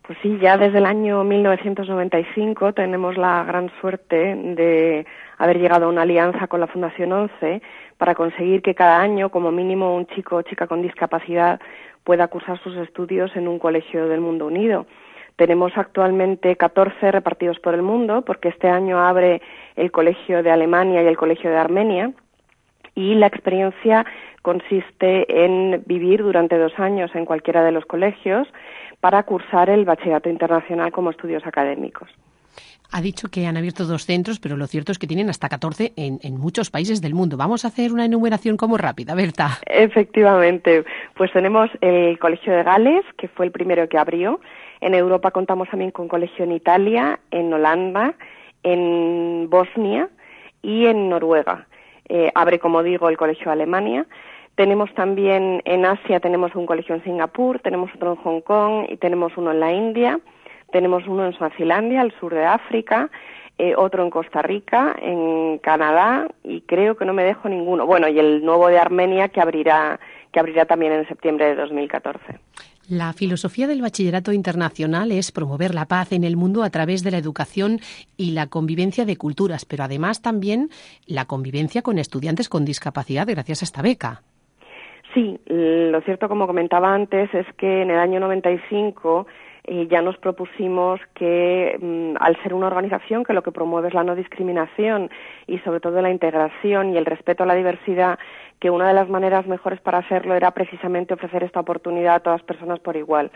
Pues sí, ya desde el año 1995 tenemos la gran suerte de haber llegado a una alianza con la Fundación 11 para conseguir que cada año, como mínimo, un chico o chica con discapacidad pueda cursar sus estudios en un colegio del mundo unido. Tenemos actualmente 14 repartidos por el mundo, porque este año abre el Colegio de Alemania y el Colegio de Armenia, y la experiencia consiste en vivir durante dos años en cualquiera de los colegios para cursar el bachillerato internacional como estudios académicos. Ha dicho que han abierto dos centros, pero lo cierto es que tienen hasta 14 en, en muchos países del mundo. Vamos a hacer una enumeración como rápida, Berta. Efectivamente, pues tenemos el Colegio de Gales, que fue el primero que abrió. En Europa contamos también con colegio en Italia, en Holanda, en Bosnia y en Noruega. Eh, abre, como digo, el Colegio de Alemania. Tenemos también en Asia, tenemos un colegio en Singapur, tenemos otro en Hong Kong y tenemos uno en la India. Tenemos uno en Suazilandia, al sur de África, eh, otro en Costa Rica, en Canadá y creo que no me dejo ninguno. Bueno, y el nuevo de Armenia que abrirá, que abrirá también en septiembre de 2014. La filosofía del bachillerato internacional es promover la paz en el mundo a través de la educación y la convivencia de culturas, pero además también la convivencia con estudiantes con discapacidad gracias a esta beca. Sí, lo cierto, como comentaba antes, es que en el año 95 eh, ya nos propusimos que, mm, al ser una organización que lo que promueve es la no discriminación y sobre todo la integración y el respeto a la diversidad, que una de las maneras mejores para hacerlo era precisamente ofrecer esta oportunidad a todas las personas por igual.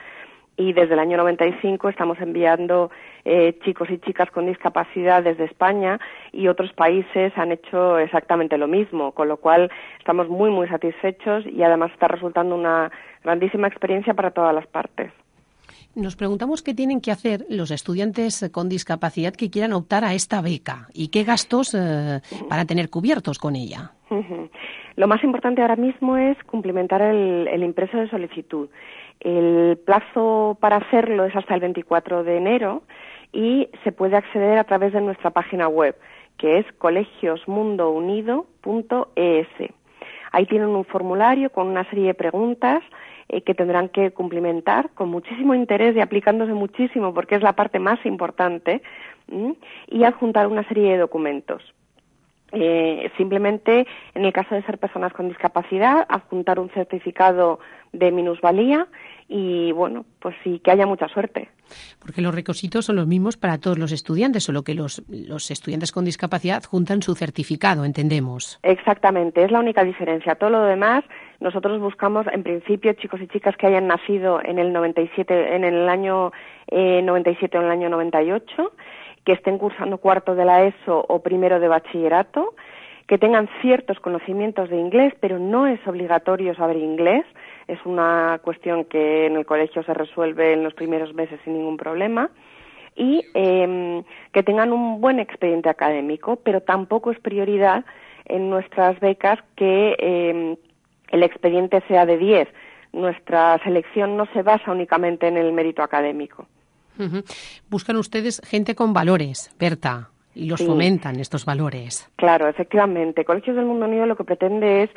Y desde el año 95 estamos enviando eh, chicos y chicas con discapacidad desde España y otros países han hecho exactamente lo mismo, con lo cual estamos muy, muy satisfechos y además está resultando una grandísima experiencia para todas las partes. Nos preguntamos qué tienen que hacer los estudiantes con discapacidad que quieran optar a esta beca y qué gastos eh, para tener cubiertos con ella. Lo más importante ahora mismo es cumplimentar el, el impreso de solicitud. El plazo para hacerlo es hasta el 24 de enero y se puede acceder a través de nuestra página web, que es colegiosmundounido.es. Ahí tienen un formulario con una serie de preguntas eh, que tendrán que cumplimentar con muchísimo interés y aplicándose muchísimo porque es la parte más importante y adjuntar una serie de documentos. Eh, simplemente, en el caso de ser personas con discapacidad, adjuntar un certificado de minusvalía y, bueno, pues sí, que haya mucha suerte. Porque los requisitos son los mismos para todos los estudiantes, solo que los, los estudiantes con discapacidad juntan su certificado, entendemos. Exactamente, es la única diferencia. Todo lo demás, nosotros buscamos, en principio, chicos y chicas que hayan nacido en el 97, en el año eh, 97 o en el año 98, que estén cursando cuarto de la ESO o primero de bachillerato, que tengan ciertos conocimientos de inglés, pero no es obligatorio saber inglés. Es una cuestión que en el colegio se resuelve en los primeros meses sin ningún problema y eh, que tengan un buen expediente académico, pero tampoco es prioridad en nuestras becas que eh, el expediente sea de 10. Nuestra selección no se basa únicamente en el mérito académico. Buscan ustedes gente con valores, Berta, y los Sí. fomentan estos valores. Claro, efectivamente. Colegios del Mundo Unido lo que pretende es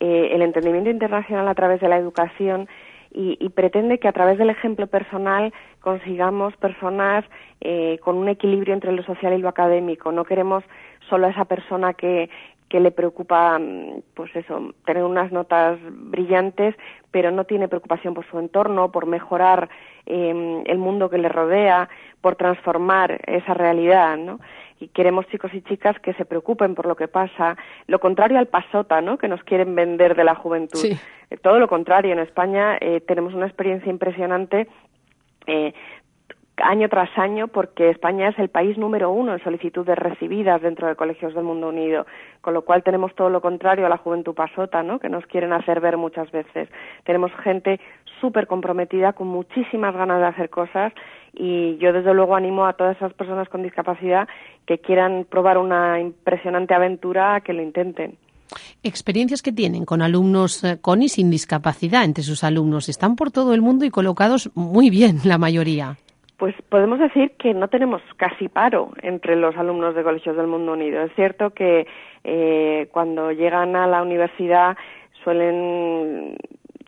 eh, el entendimiento internacional a través de la educación y, y pretende que a través del ejemplo personal consigamos personas eh, con un equilibrio entre lo social y lo académico. No queremos solo a esa persona que, que le preocupa, mm, pues eso, tener unas notas brillantes, pero no tiene preocupación por su entorno, por mejorar eh, el mundo que le rodea, por transformar esa realidad, ¿no? Y queremos chicos y chicas que se preocupen por lo que pasa, lo contrario al pasota, ¿no? Que nos quieren vender de la juventud. Sí. Eh, Todo lo contrario, en España eh, tenemos una experiencia impresionante eh, año tras año porque España es el país número uno en solicitudes recibidas dentro de colegios del mundo unido, con lo cual tenemos todo lo contrario a la juventud pasota, ¿no? que nos quieren hacer ver muchas veces. Tenemos gente súper comprometida, con muchísimas ganas de hacer cosas y yo desde luego animo a todas esas personas con discapacidad que quieran probar una impresionante aventura a que lo intenten. Experiencias que tienen con alumnos eh, con y sin discapacidad entre sus alumnos. Están por todo el mundo y colocados muy bien, la mayoría. Pues podemos decir que no tenemos casi paro entre los alumnos de colegios del mundo unido. Es cierto que eh, cuando llegan a la universidad suelen,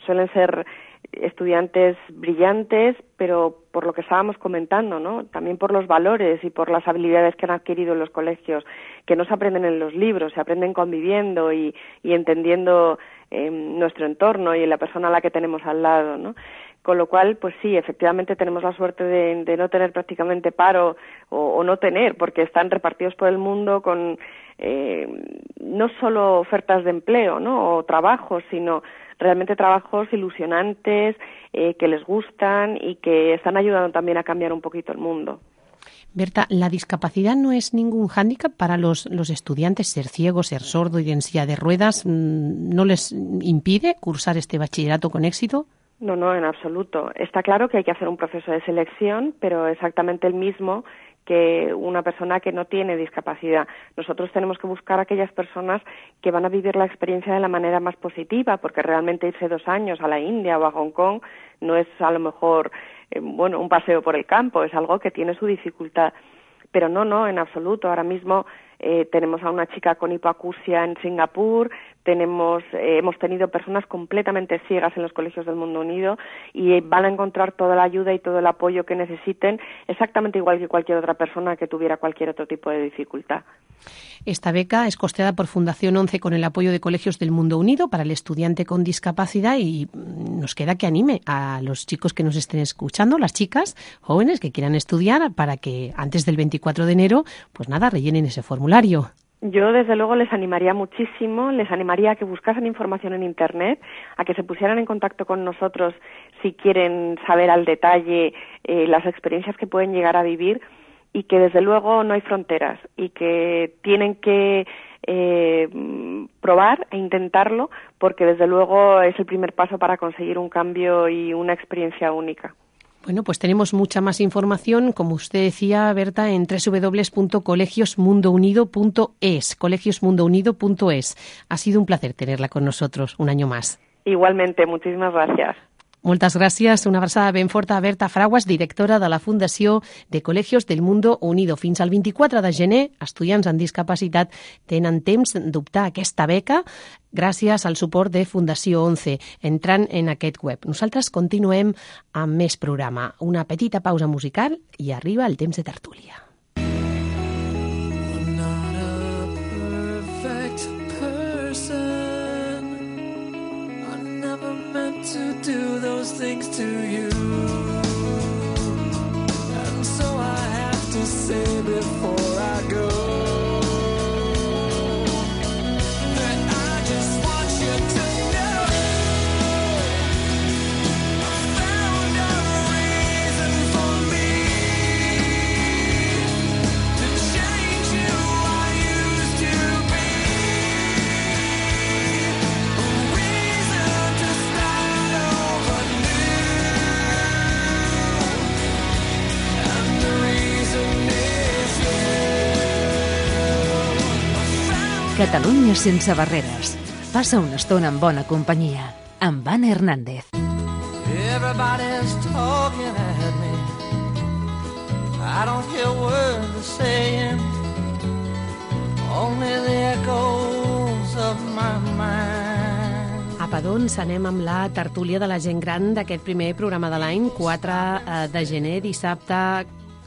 suelen ser estudiantes brillantes, pero por lo que estábamos comentando, ¿no? También por los valores y por las habilidades que han adquirido en los colegios, que no se aprenden en los libros, se aprenden conviviendo y, y entendiendo eh, nuestro entorno y la persona a la que tenemos al lado, ¿no? Con lo cual, pues sí, efectivamente tenemos la suerte de, no tener prácticamente paro o, no tener, porque están repartidos por el mundo con eh, no solo ofertas de empleo, ¿no? O trabajos, sino realmente trabajos ilusionantes eh, que les gustan y que están ayudando también a cambiar un poquito el mundo. Berta, ¿la discapacidad no es ningún hándicap para los, los estudiantes? Ser ciego, ser sordo y en silla de ruedas, ¿no les impide cursar este bachillerato con éxito? No, no, en absoluto. Está claro que hay que hacer un proceso de selección, pero exactamente el mismo que una persona que no tiene discapacidad. Nosotros tenemos que buscar aquellas personas que van a vivir la experiencia de la manera más positiva, porque realmente irse dos años a la India o a Hong Kong no es a lo mejor eh, bueno un paseo por el campo, es algo que tiene su dificultad. Pero no, no, en absoluto. Ahora mismo eh, tenemos a una chica con hipoacusia en Singapur, tenemos, eh, hemos tenido personas completamente ciegas en los colegios del mundo unido y eh, van a encontrar toda la ayuda y todo el apoyo que necesiten, exactamente igual que cualquier otra persona que tuviera cualquier otro tipo de dificultad. Esta beca es costeada por Fundación 11 con el apoyo de Colegios del Mundo Unido para el estudiante con discapacidad y nos queda que anime a los chicos que nos estén escuchando, las chicas jóvenes que quieran estudiar para que antes del 24 de enero, pues nada, rellenen ese formulario. Yo, desde luego, les animaría muchísimo, les animaría a que buscasen información en Internet, a que se pusieran en contacto con nosotros si quieren saber al detalle eh, las experiencias que pueden llegar a vivir y que, desde luego, no hay fronteras y que tienen que eh, probar e intentarlo porque, desde luego, es el primer paso para conseguir un cambio y una experiencia única. Bueno, pues tenemos mucha más información, como usted decía, Berta, en www.colegiosmundounido.es, colegiosmundounido.es. Ha sido un placer tenerla con nosotros un año más. Igualmente, muchísimas gracias. Moltes gràcies. Una abraçada ben forta a Berta Fraguas, directora de la Fundació de Col·legios del Mundo Unido. Fins al 24 de gener, estudiants amb discapacitat tenen temps d'optar aquesta beca gràcies al suport de Fundació 11, entrant en aquest web. Nosaltres continuem amb més programa. Una petita pausa musical i arriba el temps de tertúlia. Things to you. Catalunya sense barreres. Passa una estona amb bona companyia. Amb Anna Hernández. Everybody's talking at me. I don't hear words they're saying, only the echoes of my mind. Apa, doncs, anem amb la tertúlia de la gent gran d'aquest primer programa de l'any, 4 eh, de gener, dissabte,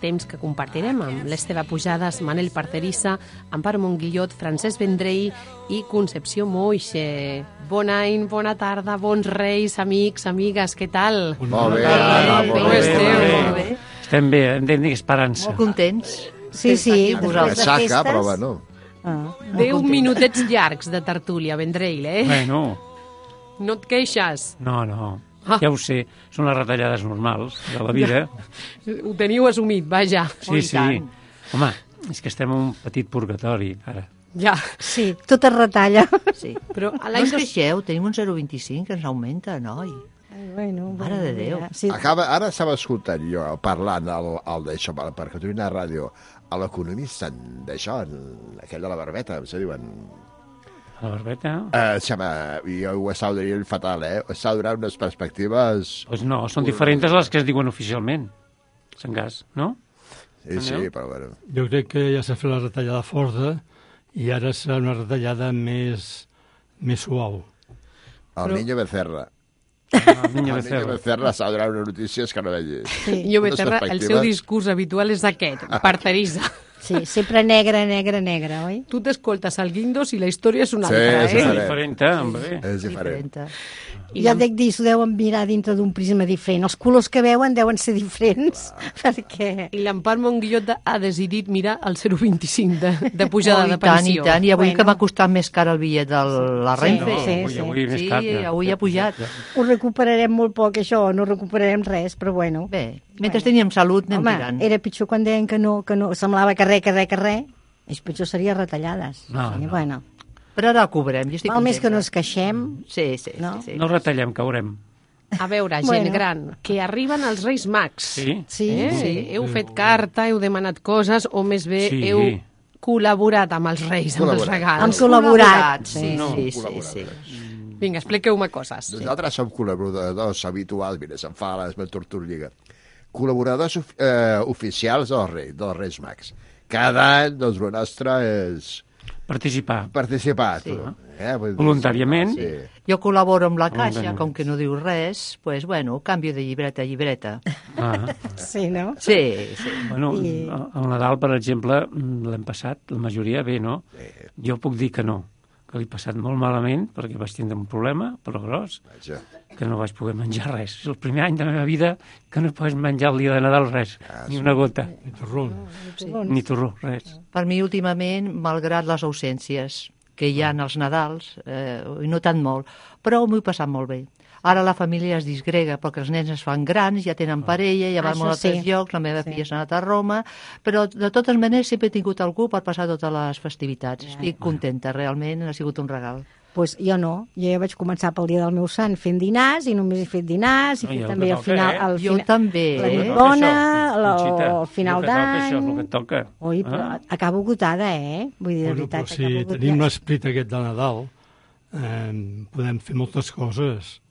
temps que compartirem amb l'Esteve Pujades, Manel Parcerissa, Amparo Monguillot, Francesc Vendrell i Concepció Moixe. Bon any, bona tarda, bons reis, amics, amigues, què tal? Molt bé, Bona Anna, tarda, molt bé, esteu? bé. Estem bé, hem de tenir esperança. Molt contents. Sí, sí, vosaltres. de Saca, però bueno. Ah, Deu minutets llargs de tertúlia, Vendrell, eh? Bueno, No et queixes? no, no. Ah. Ja ho sé, són les retallades normals de la vida. Ho teniu assumit, vaja. Sí, sí. Home, és que estem en un petit purgatori, ara. Ja. Sí, tot es retalla. Sí. Però a no l'any us dos- queixeu, tenim un 0,25 que ens augmenta, noi. Bueno, Mare de Déu. Sí. Acaba, ara estava escoltant jo, parlant al, al d'això, per, Catalunya Ràdio, a l'economista d'això, aquell de la barbeta, em se diuen... A la barbeta? Eh, sembla, jo ho estava dient fatal, eh? Estava donant unes perspectives... Pues no, són diferents a les que es diuen oficialment. Sant gas, no? Sí, sí, però bueno. Jo crec que ja s'ha fet la retallada forta i ara serà una retallada més, més suau. El Però- Niño Becerra. El Niño Becerra. Becerra s'ha donat unes notícies que no vegis. Senyor Unes Becerra, el seu discurs habitual és aquest, parterissa. Sí, sempre negre, negre, negre, oi? Tu t'escoltes al Guindos i la història és una Sí, altra, és eh? Diferent, hombre. És diferent. I ja dic dir, s'ho deuen mirar dintre d'un prisma diferent. Els colors que veuen deuen ser diferents, perquè... I l'Empar Monguillot ha decidit mirar el 0,25 de, de pujada oh, de i tant, pensió. i tant, i avui Bueno. que m'ha costat més car el bitllet de la Sí, Renfe. sí, avui, sí. avui Sí, car. ja. avui ha pujat. Ho recuperarem molt poc, això, no recuperarem res, però bueno. Bé, mentre teníem salut anem Home, tirant. era pitjor quan deien que no, que no semblava que res, que res, que res. És pitjor seria retallades. No, sí, no. Bueno, Però ara ho cobrem, jo estic val més que no ens queixem. Sí, sí, No? sí. sí. No retallem, caurem. A veure, gent Bueno. gran, que arriben els Reis Mags. Sí? Sí, Eh? sí. Heu fet carta, heu demanat coses, o més bé Sí. heu col·laborat amb els Reis, amb els regals. Hem col·laborat. Sí, No, sí, sí, sí. Vinga, expliqueu-me coses. Nosaltres som col·laboradors habituals, mira, se'n fa la Tortolliga. Col·laboradors of, eh, oficials dels Reis, dels Reis Mags. Cada any, doncs, el nostre és Participar. participar. Sí. Eh? Vull dir, Voluntàriament. Sí. Jo col·laboro amb la caixa, com que no diu res, pues, bueno, canvio de llibreta a llibreta. Ah. Sí, no? Sí, sí. Bueno, I- el Nadal, per exemple, l'hem passat, la majoria bé, no? Jo puc dir que no, que l'he passat molt malament, perquè vaig tindre un problema, però gros, Vaja. que no vaig poder menjar res. És el primer any de la meva vida que no pots menjar el dia de Nadal res, ni una gota, I torrons. ni torró, res. Per mi, últimament, malgrat les ausències que hi ha en els Nadals, eh, no tant molt, però m'ho he passat molt bé. Ara la família es disgrega perquè els nens es fan grans, ja tenen parella, ja van molt a altres sí. llocs, la meva Sí. filla s'ha anat a Roma, però de totes maneres sempre he tingut algú per passar totes les festivitats. Estic contenta, realment, ha sigut un regal. pues jo no. Jo ja vaig començar pel dia del meu sant fent dinars i només he fet dinars i No, i també al final... eh? Al Jo final també. La eh? bona, la, el final d'any... Això és el que toca. Ui, però Ah. acabo agotada, eh? Vull dir, de Bueno, veritat, però si acabo agotada. tenim l'esperit aquest de Nadal, eh, podem fer moltes coses.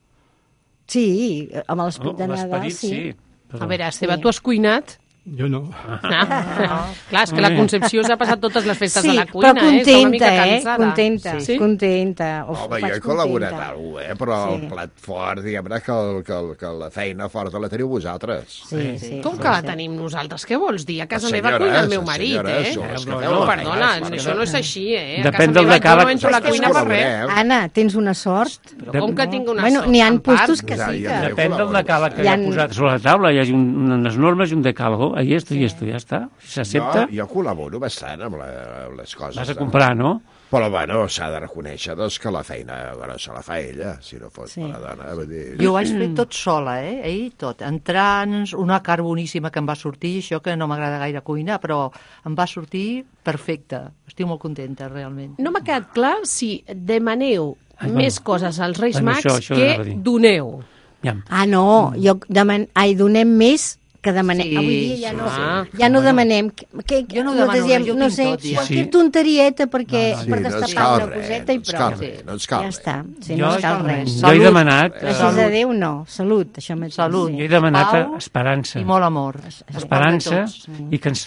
Sí, amb l'esperit de Oh, Nadal, L'esperit, sí. sí. però- A veure, Esteve, Sí. tu has cuinat Jo no. Ah. Clar, és que la Concepció s'ha passat totes les festes sí, a la cuina, però eh? Està una mica contenta, eh? Contenta, Sí? contenta. Uf, Home, jo he col·laborat contenta. cosa, eh? però Sí. el plat fort, diguem-ne, que, el, que, el, que la feina forta la teniu vosaltres. Sí, sí. Com que la tenim nosaltres? Què vols dir? A casa Les meva senyores, cuina el meu marit, senyores eh? que No, la perdona, feina. això no és així, eh? A Depèn casa del decàleg. No entro la cuina per res. Anna, tens una sort. Però com que tinc una bueno, sort? n'hi ha puestos que sí que... Depèn del decàleg que Hi ha posat sobre la taula, hi ha un, unes normes i un decàlogo, ahí esto i esto, ja està. S'accepta, Jo, jo col·laboro bastant amb, la, amb les coses. vas a comprar, no? Però, bueno, s'ha de reconèixer doncs, que la feina grossa la fa ella, si no fos sí. per la dona. Vull dir... Jo ho vaig fer tot sola, eh? Ell tot. Entrants, una carn boníssima que em va sortir, això que no m'agrada gaire cuinar, però em va sortir perfecte. Estic molt contenta, realment. No m'ha quedat clar si demaneu Ai, més bueno. coses als Reis Bueno, Mags això- això que doneu. Ja. Ah, no, jo deman... Ai, donem més que demanem. Sí, Avui dia ja no, sí. ja no demanem. Que, que, Jo no demano desiem, res, jo no sé, tot, ja. Sí. tonterieta perquè, No, no, per no destapar cal una res, coseta i no prou. cal res, no ens cal ja està, sí, Jo- no ens cal res. Jo he demanat... eh, Gràcies a Déu, no. Salut, això mateix. Salut. Jo he demanat Pau esperança. I molt amor. Esperança i, que ens,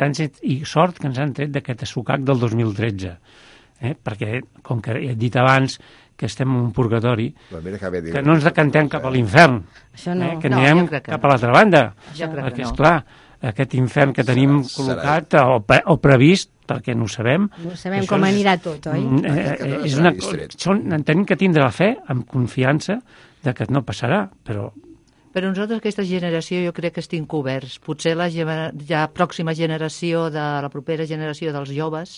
ens i sort que ens han tret d'aquest sucac del 2013. Eh? Perquè, com que he dit abans, que estem en un purgatori, que no ens decantem cap a l'infern, no. eh? que No, anirem crec que cap no. a l'altra banda. Jo crec que perquè, no. esclar, aquest infern que tenim Serà- col·locat o, pre, o previst, perquè no ho sabem... No sabem això com és- anirà tot, oi? Mm, Eh, no eh, és serà una, són, en tenim que tindre la fe, amb confiança, de que no passarà, però Però nosaltres, aquesta generació, jo crec que estem coberts. Potser la ja pròxima generació, de la propera generació dels joves,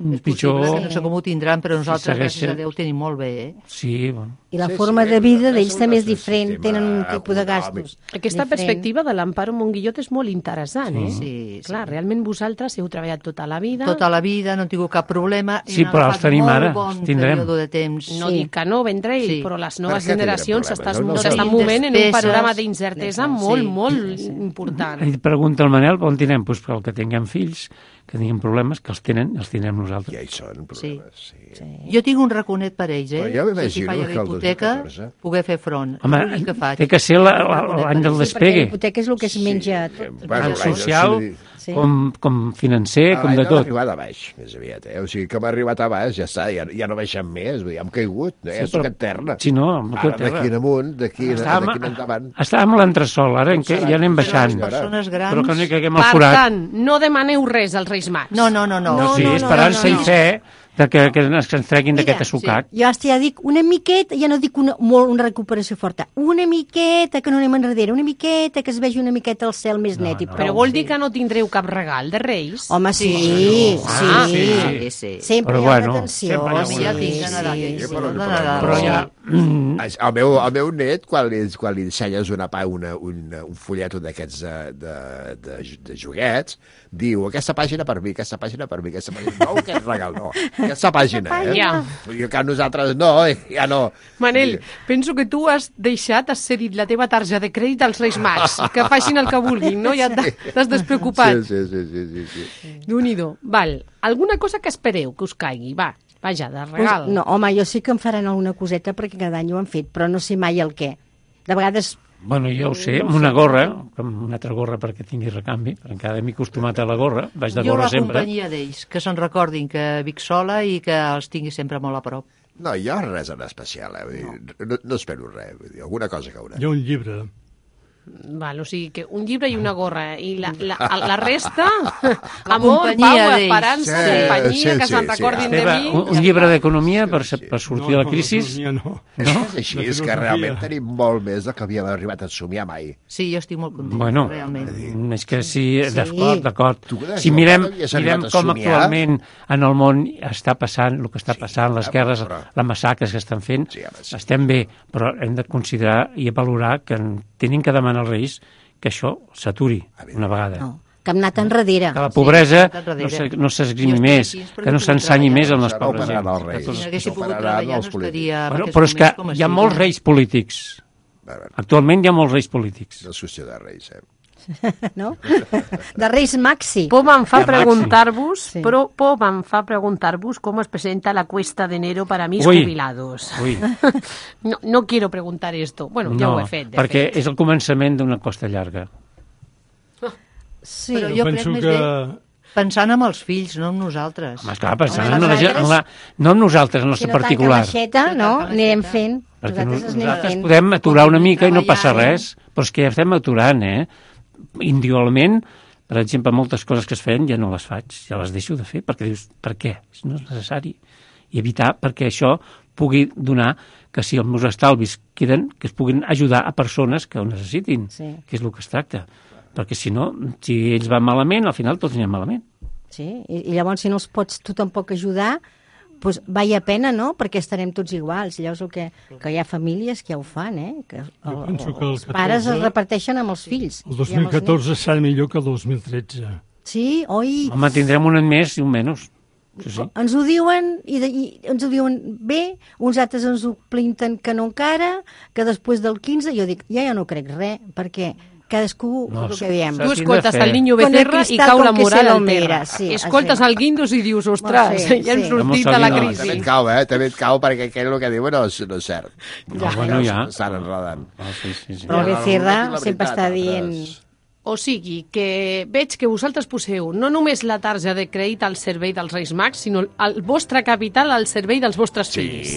és pitjor... que no sé com ho tindran, però nosaltres, segueix gràcies a Déu, tenim molt bé, eh? Sí, bueno. I la Sí, forma sí, de vida d'ells també és diferent, sistema tenen un tipus de gastos. Aquesta diferent. perspectiva de l'Amparo Monguillot és molt interessant, eh? Sí, Clar, sí. realment vosaltres heu treballat tota la vida. Tota la vida, no hem tingut cap problema. Sí, però els tenim ara, bon els tindrem. de temps. No Sí. dic que no, Vendrell, Sí. però les Per noves tindrem generacions s'estan No, no s'estan tenim movent en un panorama d'incertesa molt, Sí. molt important. I pregunta el Manel on tindrem? Pues pel que tinguem fills, que tinguin problemes, que els tenen, els tindrem nosaltres. Ja hi són problemes, sí. sí. Jo tinc un raconet per ells, eh? Però m'imagino si faig que el la hipoteca, 2014 poder fer front. Home, que faig. té que ser la- la- l'any del Sí, perquè la despegue, hipoteca és el que es menja tot. Bueno, tant social sí. Sí. com, com financer, com L'any de de tot. l'arribat a baix, més aviat, eh? O sigui, que hem arribat a baix, ja està, ja, ja no baixem més, vull dir, hem caigut, eh? Sí, Sí, però- tocat terra. Si no, hem Ara, tocat terra. d'aquí en amunt, d'aquí d'aquí en endavant. estàvem a l'entresol, ara en què ja anem baixant. Les persones grans... Però que no hi caiguem al Per forat. tant, no demaneu res als Reis Mags. No, no, no, no. No, sí, esperança i fe de que, que ens, que ens treguin d'aquest assucat. Jo hasta ja dic una miqueta, ja no dic una, molt una recuperació forta, una miqueta que no anem enrere, una miqueta que es vegi una miqueta el cel més net i prou. Però vol dir que no tindreu cap regal de Reis? Home, sí, sí, sí. Ah, sí, Sí, sí. Sempre Però hi ha bueno, una tensió. sempre hi ha A mi una ja sí, tinc de Nadal. sí, Sí, sí. però, de però- Nadal. Però ja... Mm, El meu, el meu net, quan li, quan li ensenyes una, pa- una, una, un folleto d'aquests de, de, de, de joguets, diu, aquesta pàgina per mi, aquesta pàgina per mi, aquesta pàgina... No, aquest regal, no. Aquesta pàgina, eh? Ja. Dir que nosaltres no, eh, ja no. Manel, penso que tu has deixat, has cedit la teva tarja de crèdit als Reis Mags, que facin el que vulguin, no? Ja t'ha- t'has despreocupat. Sí, sí, sí, sí, sí, sí. Val, alguna cosa que espereu que us caigui, va, vaja, de regal. Pues, no, home, jo sí que em faran alguna coseta perquè cada any ho han fet, però no sé mai el què. De vegades Bueno, jo ho sé, amb una gorra, amb una altra gorra perquè tingui recanvi, perquè encara m'he acostumat a la gorra, vaig de Jo gorra la sempre. companyia d'ells, que se'n recordin que vic sola i que els tingui sempre molt a prop. No, jo res en especial, eh? Vull dir, no, no espero res, vull dir, alguna cosa caurà. Hi ha un llibre. Val, o sigui que un llibre i una gorra, i la, la, la resta, La amor, companyia pau, esperança, Sí, companyia, sí, que sí, se'n sí. recordin de Esteve, mi. un, un llibre d'economia per, per sortir de la no, crisi. No, no, És No? que és així, De és que realment tenim molt més del que havíem arribat a somiar mai. Sí, jo estic molt contenta, Bueno, realment. és que sí, d'acord, d'acord. De Si mirem, mirem com actualment en el món està passant, el que està passant, les clar, guerres, però- les massacres que estan fent, Sí, home, sí. estem bé, però hem de considerar i valorar que en- tenim que demanar als Reis que això s'aturi una vegada. no, que hem anat enrere. Que la pobresa Sí, no se- no s'esgrimi estic més, que no s'ensanyi més amb les no pobres faran els Reis. Si ho pogut treballar, els no estaria en Bueno, però és que hi ha molts reis polítics. Actualment hi ha molts reis polítics. no qüestió de reis, eh? no? De Reis Maxi. Por em fa Ja, preguntar-vos, Sí. però por em fa preguntar-vos cómo es presenta la cuesta de enero para mis Ui. jubilados. Ui. No, no quiero preguntar esto. Bueno, ja no, ho he fet, de perquè fet. és el començament d'una costa llarga. Sí. Però Jo jo crec penso més que- bé pensant en els fills, no en nosaltres. Home, esclar, pensant Home, en la, en la, no en nosaltres, en el Si nostre no tanca particular. l'aixeta, no? Anirem fent. Perquè Nosaltres nosaltres podem aturar una mica i no passa res, però és que ja estem aturant, eh? Individualment, per exemple, moltes coses que es feien ja no les faig, ja les deixo de fer, perquè dius, per què? No és necessari. I evitar perquè això pugui donar que si els meus estalvis queden, que es puguin ajudar a persones que ho necessitin, Sí. que és el que es tracta. Perquè si no, si ells van malament, al final tots anem malament. Sí, i, i llavors si no els pots tu tampoc ajudar, doncs vaya pena, no?, perquè estarem tots iguals. Llavors el que, que hi ha famílies que ja ho fan, eh? Que el, Jo penso que el els pares 14 es reparteixen amb els fills. El i amb els nens. 2014 serà millor que el 2013. Sí, oi? Home, tindrem un any més i un menys. Sí, sí. Ens ho diuen i, de, i ens ho diuen bé, uns altres ens ho plinten que no encara, que després del 15, jo dic, ja ja no crec res, perquè cadascú No, el que diem. Tu escoltes el niño becerra i cau la moral al terra. sí, Escoltes així. el guindos i dius, ostres, Sí, ja hem sí. sortit de la no, crisi. També et cau, eh? També et cau perquè aquell el que diuen no no és cert. Ja. Bueno, ja. Estan enredant. Ah, sí, sí, sí. Però Becerra sempre està dient... altres- O sigui, que veig que vosaltres poseu no només la tarja de crèdit al servei dels Reis Mags, sinó el vostre capital al servei dels vostres fills.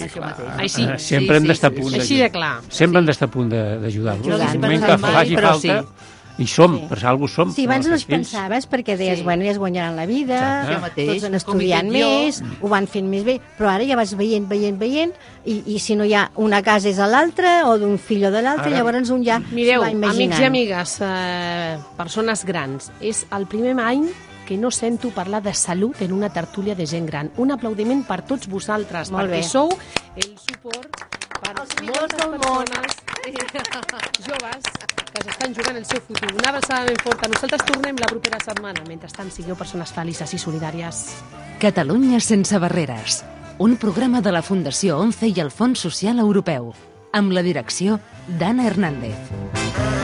Així, Ah, sempre hem d'estar a punt Així de clar. Sempre hem d'estar a punt de- d'ajudar-los. No En el moment que faci falta, sí. I som, per alguna cosa som. Sí, abans no es pensaves perquè deies, Sí. bueno, ja es guanyaran la vida, Exacte. Mateix, tots he estudiant més, ho van fent més bé, però ara ja vas veient, veient, veient, i, i si no hi ha una casa és a l'altra, o d'un fill o de l'altre, Ara- llavors un ja Mireu, s'ho va imaginant. amics i amigues, eh, persones grans, és el primer any que no sento parlar de salut en una tertúlia de gent gran. Un aplaudiment per tots vosaltres, Molt perquè bé. sou el suport per Els millors del món. joves que s'estan jugant el seu futur. Una abraçada ben forta. Nosaltres tornem la propera setmana. Mentrestant, sigueu persones felices i solidàries. Catalunya sense barreres. Un programa de la Fundació ONCE i el Fons Social Europeu. Amb la direcció d'Anna Hernández.